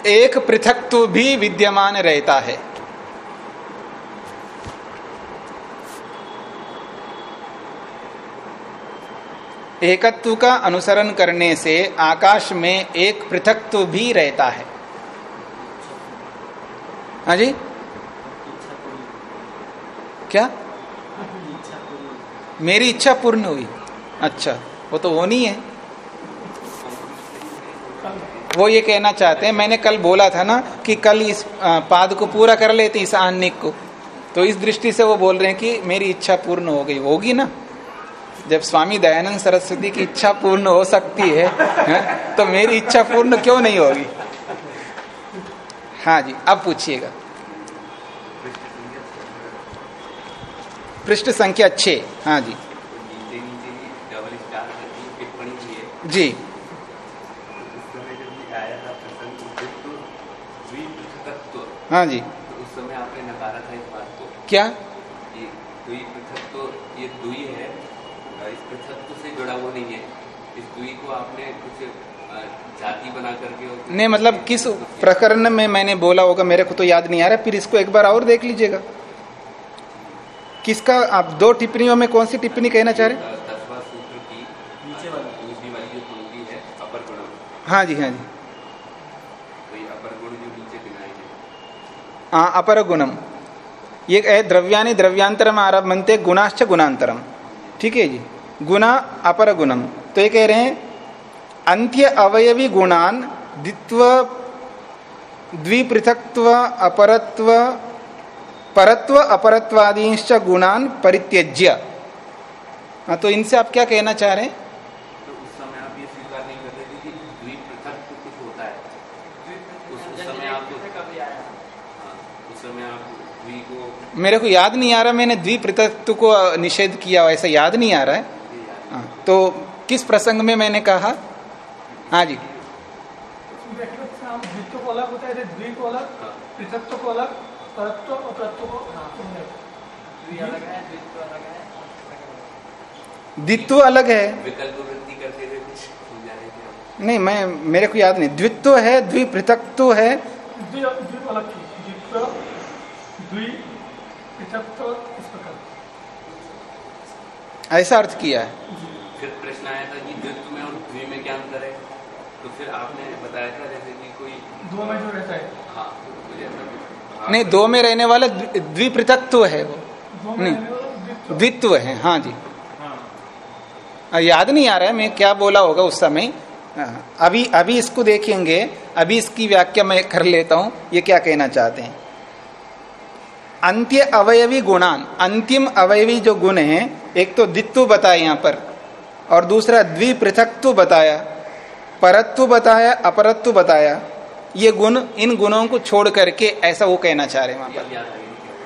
एक पृथकत्व भी विद्यमान रहता है। एकत्व का अनुसरण करने से आकाश में एक पृथकत्व भी रहता है। हाँ जी? क्या? मेरी इच्छा पूर्ण हुई। अच्छा वो तो होनी है। वो ये कहना चाहते हैं मैंने कल बोला था ना कि कल इस पाद को पूरा कर लेते इस आनिक को। तो इस दृष्टि से वो बोल रहे हैं कि मेरी इच्छा पूर्ण हो गई। होगी ना? जब स्वामी दयानंद सरस्वती की इच्छा पूर्ण हो सकती है, है तो मेरी इच्छा पूर्ण क्यों नहीं होगी? हाँ जी अब पूछिएगा। पृष्ठ संख्या छ हाँ जी। जी। हाँ जी। तो उस समय आपने नकारा था इस बात को क्या? ये दुई तो ये दुई है इस से जुड़ा हुआ नहीं है इस दुई को आपने जाति बना करके नहीं मतलब किस प्रकरण में मैंने बोला होगा मेरे को तो याद नहीं आ रहा फिर इसको एक बार और देख लीजिएगा। किसका आप दो टिप्पणियों में कौन सी टिप्पणी कहना चाह रहे है? हाँ जी हाँ जी। हैं। अपर गुणम। ये द्रव्यानि द्रव्यांतरम आरभंते गुणाश्च गुणांतरम ठीक है जी? गुना अपर गुणम। तो ये कह रहे हैं अंत्य अवयवी गुणान द्वित्व द्विपृथक्व अपरत्व परत्व अपरत्वादींश्च गुणान परित्यज्य। हाँ तो इनसे आप क्या कहना चाह रहे हैं? तो उस समय आप ये स्वीकार नहीं करते थे कि द्विपृथक कुछ होता है। उस उस समय आप कभी आया हाँ, उस समय आप को मेरे को याद नहीं आ रहा मैंने द्विपृथत्व को निषेध किया ऐसा याद नहीं आ रहा है। हाँ, तो किस प्रसंग में मैंने कहा? हाँ जी। द्वित्व अलग है। नहीं, मैं, मेरे को याद नहीं। द्वित्व है, द्विपृथक्त्व है। ऐसा अर्थ किया है। फिर प्रश्न आया था कि द्वित्व में और में क्या अंतर है? तो फिर आपने बताया था जैसे कि कोई दो में जो रहता है। हाँ मुझे ऐसा हाँ, नहीं दो में रहने वाला द्वि- द्विपृथक्त्व है वो। नहीं। द्वित्व द्वित्व है हाँ जी। हाँ। याद नहीं आ रहा है मैं क्या बोला होगा उस समय। अभी अभी इसको देखेंगे अभी इसकी व्याख्या मैं कर लेता हूँ ये क्या कहना चाहते हैं। अंत्य अवयवी गुणान अंतिम अवयवी जो गुण है एक तो द्वित्व बताया यहाँ पर और दूसरा द्विपृथक्त्व बताया। परत्व बताया अपरत्व बताया। ये गुण इन गुणों को छोड़ करके ऐसा वो कहना चाह रहे हैं वहाँ पर।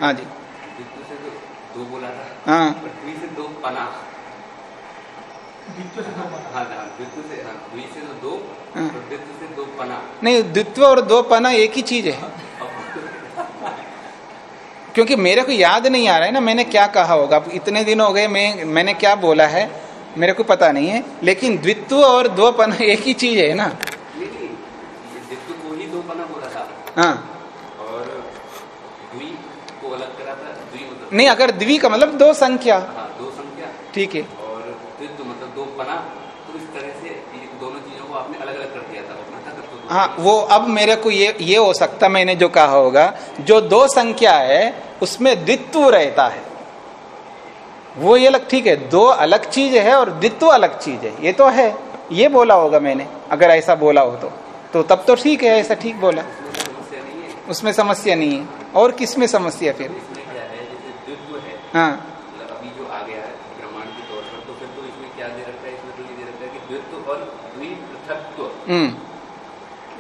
हाँ जी। द्वित्व से तो दो बोला था। हाँ। और द्वि से दो पना द्वित्व से दो बना हाँ हाँ द्वित्व से हाँ तो दो हाँ। और द्वित्व से दो पना नहीं द्वित्व और दो पना एक ही चीज़ है। क्योंकि मेरे को याद नहीं आ रहा है ना मैंने क्या कहा होगा। इतने दिन हो गए मैं मैंने क्या बोला है? मेरे को पता नहीं है लेकिन द्वित्व और दो पना एक ही चीज़ है ना? नहीं नहीं ये द्वित्व को ही दो बोला था। हाँ। और द्वि को अलग करा था द्वि मतलब नहीं अगर द्वि का मतलब दो संख्या। हाँ दो संख्या। ठीक है। और द्वित्व मतलब दो पना तो इस तरह से दोनों चीज़ों को आपने अलग अलग कर दिया था अपना था तत्व हाँ वो अब मेरे को ये ये हो सकता मैंने जो कहा होगा जो दो संख्या है उसमें द्वित्व रहता है। वो ये अलग, ठीक है, दो अलग चीज़ है और द्वित्व अलग चीज़ है, ये तो है, ये बोला होगा मैंने, अगर ऐसा बोला हो तो। तो तब तो ठीक है, ऐसा ठीक बोला। नहीं है उसमें समस्या नहीं है। और किसमें समस्या फिर? है। द्वित्व है हाँ गया है ब्रह्मांड के तौर पर तो फिर तो इसमें क्या दे रखा है। इसमें तो ये दे रखा है कि द्वित्व और द्विपृथकत्व हम्म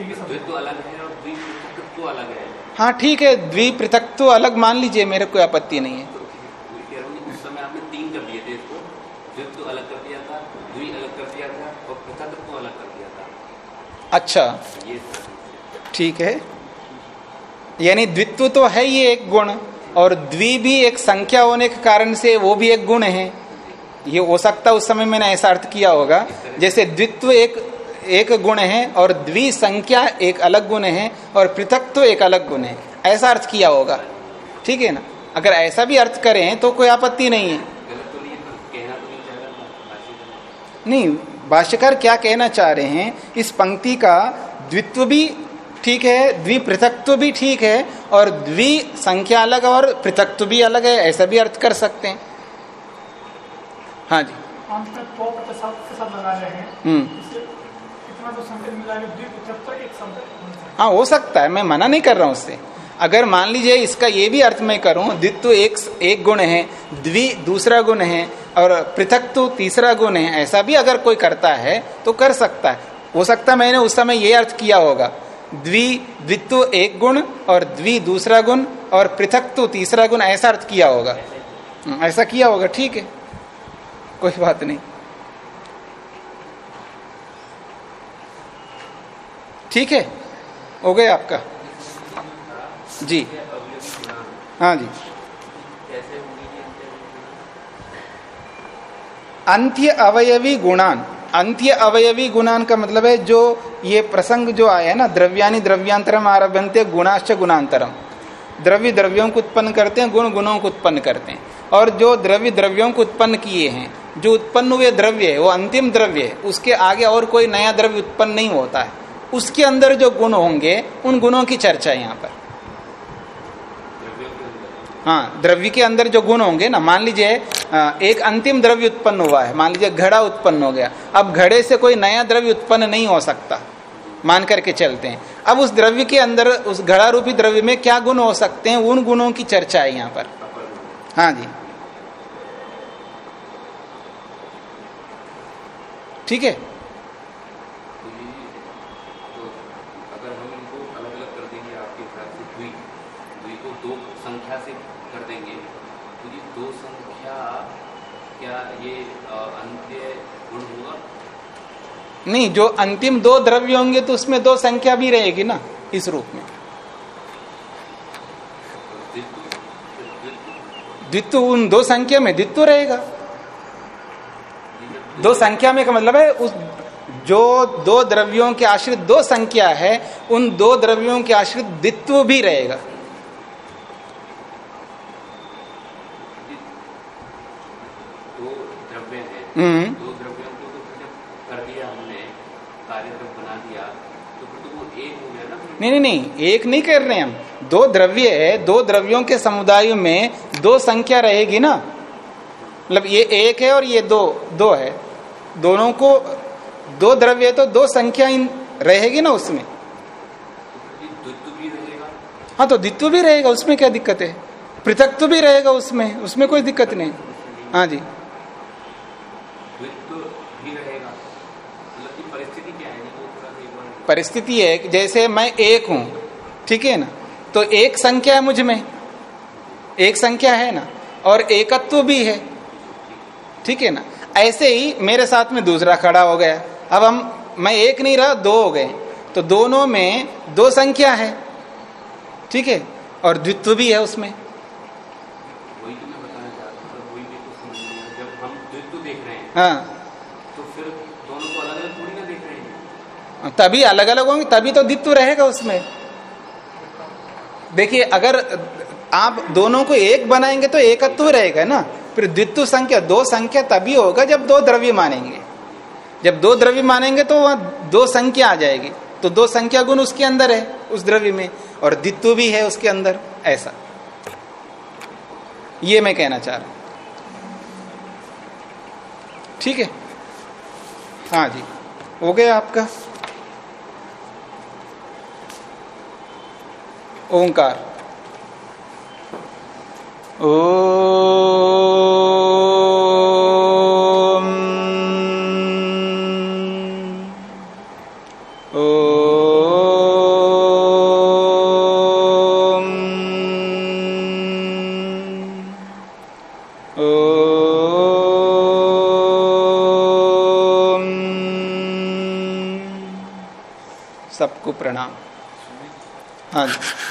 एक ही शब्द द्वित्व अलग है और द्विपृथकत्व अलग है हाँ ठीक है द्विपृथक्त्व अलग मान लीजिए मेरे कोई आपत्ति नहीं है तो वही कह रहा हूँ कि उस समय आपने तीन कर दिए थे इसको द्वित्व अलग कर दिया था द्वि अलग कर दिया था और पृथकत्व अलग कर दिया था अच्छा। ठीक है। यानी द्वित्व तो है ही एक गुण, और द्वि भी एक संख्या होने के कारण से वो भी एक गुण है। ये हो सकता उस समय मैंने ऐसा अर्थ किया होगा। जैसे द्वित्व एक एक गुण है, और द्वि संख्या एक अलग गुण है, और पृथकत्व एक अलग गुण है। ऐसा अर्थ किया होगा। ठीक है ना? अगर ऐसा भी अर्थ करें तो कोई आपत्ति नहीं है। तो नहीं भाष्यकार क्या कहना चाह रहे हैं इस पंक्ति का द्वित्व भी ठीक है द्विपृथक्त्व भी ठीक है और द्वि संख्या अलग और पृथक्त्व भी अलग है ऐसा भी अर्थ कर सकते हैं। हाँ जी। तो हैं। हम्म। तो है। हाँ हो सकता है मैं मना नहीं कर रहा हूँ उससे। अगर मान लीजिए इसका ये भी अर्थ मैं करूँ द्वित्व एक एक गुण है द्वि दूसरा गुण है और पृथक्त्व तीसरा गुण है ऐसा भी अगर कोई करता है तो कर सकता है। हो सकता है मैंने उस समय ये अर्थ किया होगा द्वि द्वित्व एक गुण और द्वि दूसरा गुण और पृथक्त्व तीसरा गुण ऐसा अर्थ किया होगा। हम्म, ऐसा किया होगा ठीक है। कोई बात नहीं। ठीक है? हो गया आपका? जी। हाँ जी कैसे होंगी ये अंत्य अंत्य अवयवी गुणान। अंत्य अवयवी गुणान का मतलब है जो ये प्रसंग जो आया है ना, द्रव्यानि द्रव्यांतरम आरभ्यंते गुणाश्च गुणांतरम। द्रव्य द्रव्यों को उत्पन्न करते हैं, गुण गुणों को उत्पन्न करते हैं। और जो द्रव्य द्रव्यों को उत्पन्न किए हैं, जो उत्पन्न हुए द्रव्य है, वो अंतिम द्रव्य है, उसके आगे और कोई नया द्रव्य उत्पन्न नहीं होता है। उसके अंदर जो गुण होंगे, उन गुणों की चर्चा है यहाँ पर। हाँ द्रव्य के अंदर जो गुण होंगे ना, मान लीजिए एक अंतिम द्रव्य उत्पन्न हुआ है, मान लीजिए घड़ा उत्पन्न हो गया। अब घड़े से कोई नया द्रव्य उत्पन्न नहीं हो सकता, मान करके चलते हैं। अब उस द्रव्य के अंदर, उस घड़ा रूपी द्रव्य में क्या गुण हो सकते हैं, उन गुणों की चर्चा है यहाँ पर। हाँ जी। ठीक है तो ये तो अगर हम इनको अलग अलग कर देंगे आपके हिसाब से द्वि द्वि को दो संख्या से कर देंगे तो ये दो संख्या क्या ये अ, अंत्य गुण होगा नहीं जो अंतिम दो द्रव्य होंगे तो उसमें दो संख्या भी रहेगी ना इस रूप में। द्वित्व उन दो संख्या में द्वित्व रहेगा। दो संख्या में का मतलब है उस जो दो द्रव्यों के आश्रित दो संख्या है उन दो द्रव्यों के आश्रित द्वित्व भी रहेगा। हम्म दो द्रव्यों को तो फिर जब कर दिया हमने कार्य जब बना दिया तो फिर तो वो एक हो गया ना फिर नहीं नहीं नहीं, एक नहीं कर रहे हम। दो द्रव्य है, दो द्रव्यों के समुदाय में दो संख्या रहेगी ना? मतलब ये एक है और ये दो दो है। दोनों को, दो द्रव्य तो दो संख्या इन रहेगी ना उसमें? तो हाँ तो द्वित्व भी रहेगा, उसमें क्या दिक्कत है? पृथकत्व भी रहेगा उसमें उसमें कोई दिक्कत नहीं। हाँ जी द्वित्व भी रहेगा मतलब की परिस्थिति क्या है वो थोड़ा सा एक बार परिस्थिति है कि जैसे मैं एक हूँ ठीक है ना? तो एक संख्या है मुझमें। एक संख्या है ना? और एकत्व भी है ठीक है ना? ऐसे ही मेरे साथ में दूसरा खड़ा हो गया। अब हम मैं एक नहीं रहा दो हो गए। तो दोनों में दो संख्या है ठीक है? और द्वित्व भी है उसमें। तो हूँ वही मेरे को समझ नहीं आया जब हम द्वित्व देख रहे हैं हाँ तो फिर दोनों को अलग अलग थोड़ी ना देख रहे हैं तभी अलग अलग होंगे, तभी तो द्वित्व रहेगा उसमें। देखिए, अगर आप दोनों को एक बनाएँगे तो एकत्व रहेगा ना। फिर द्वित्व संख्या, दो संख्या तभी होगा जब दो द्रव्य मानेंगे। जब दो द्रव्य मानेंगे तो वहाँ दो संख्या आ जाएगी। तो दो संख्या गुण उसके अंदर है, उस द्रव्य में, और द्वित्व भी है उसके अंदर, ऐसा। ये मैं कहना चाह रहा हूँ। ठीक है? हाँ जी। हो गया आपका? ओंकार। सबको प्रणाम। हाँ जी।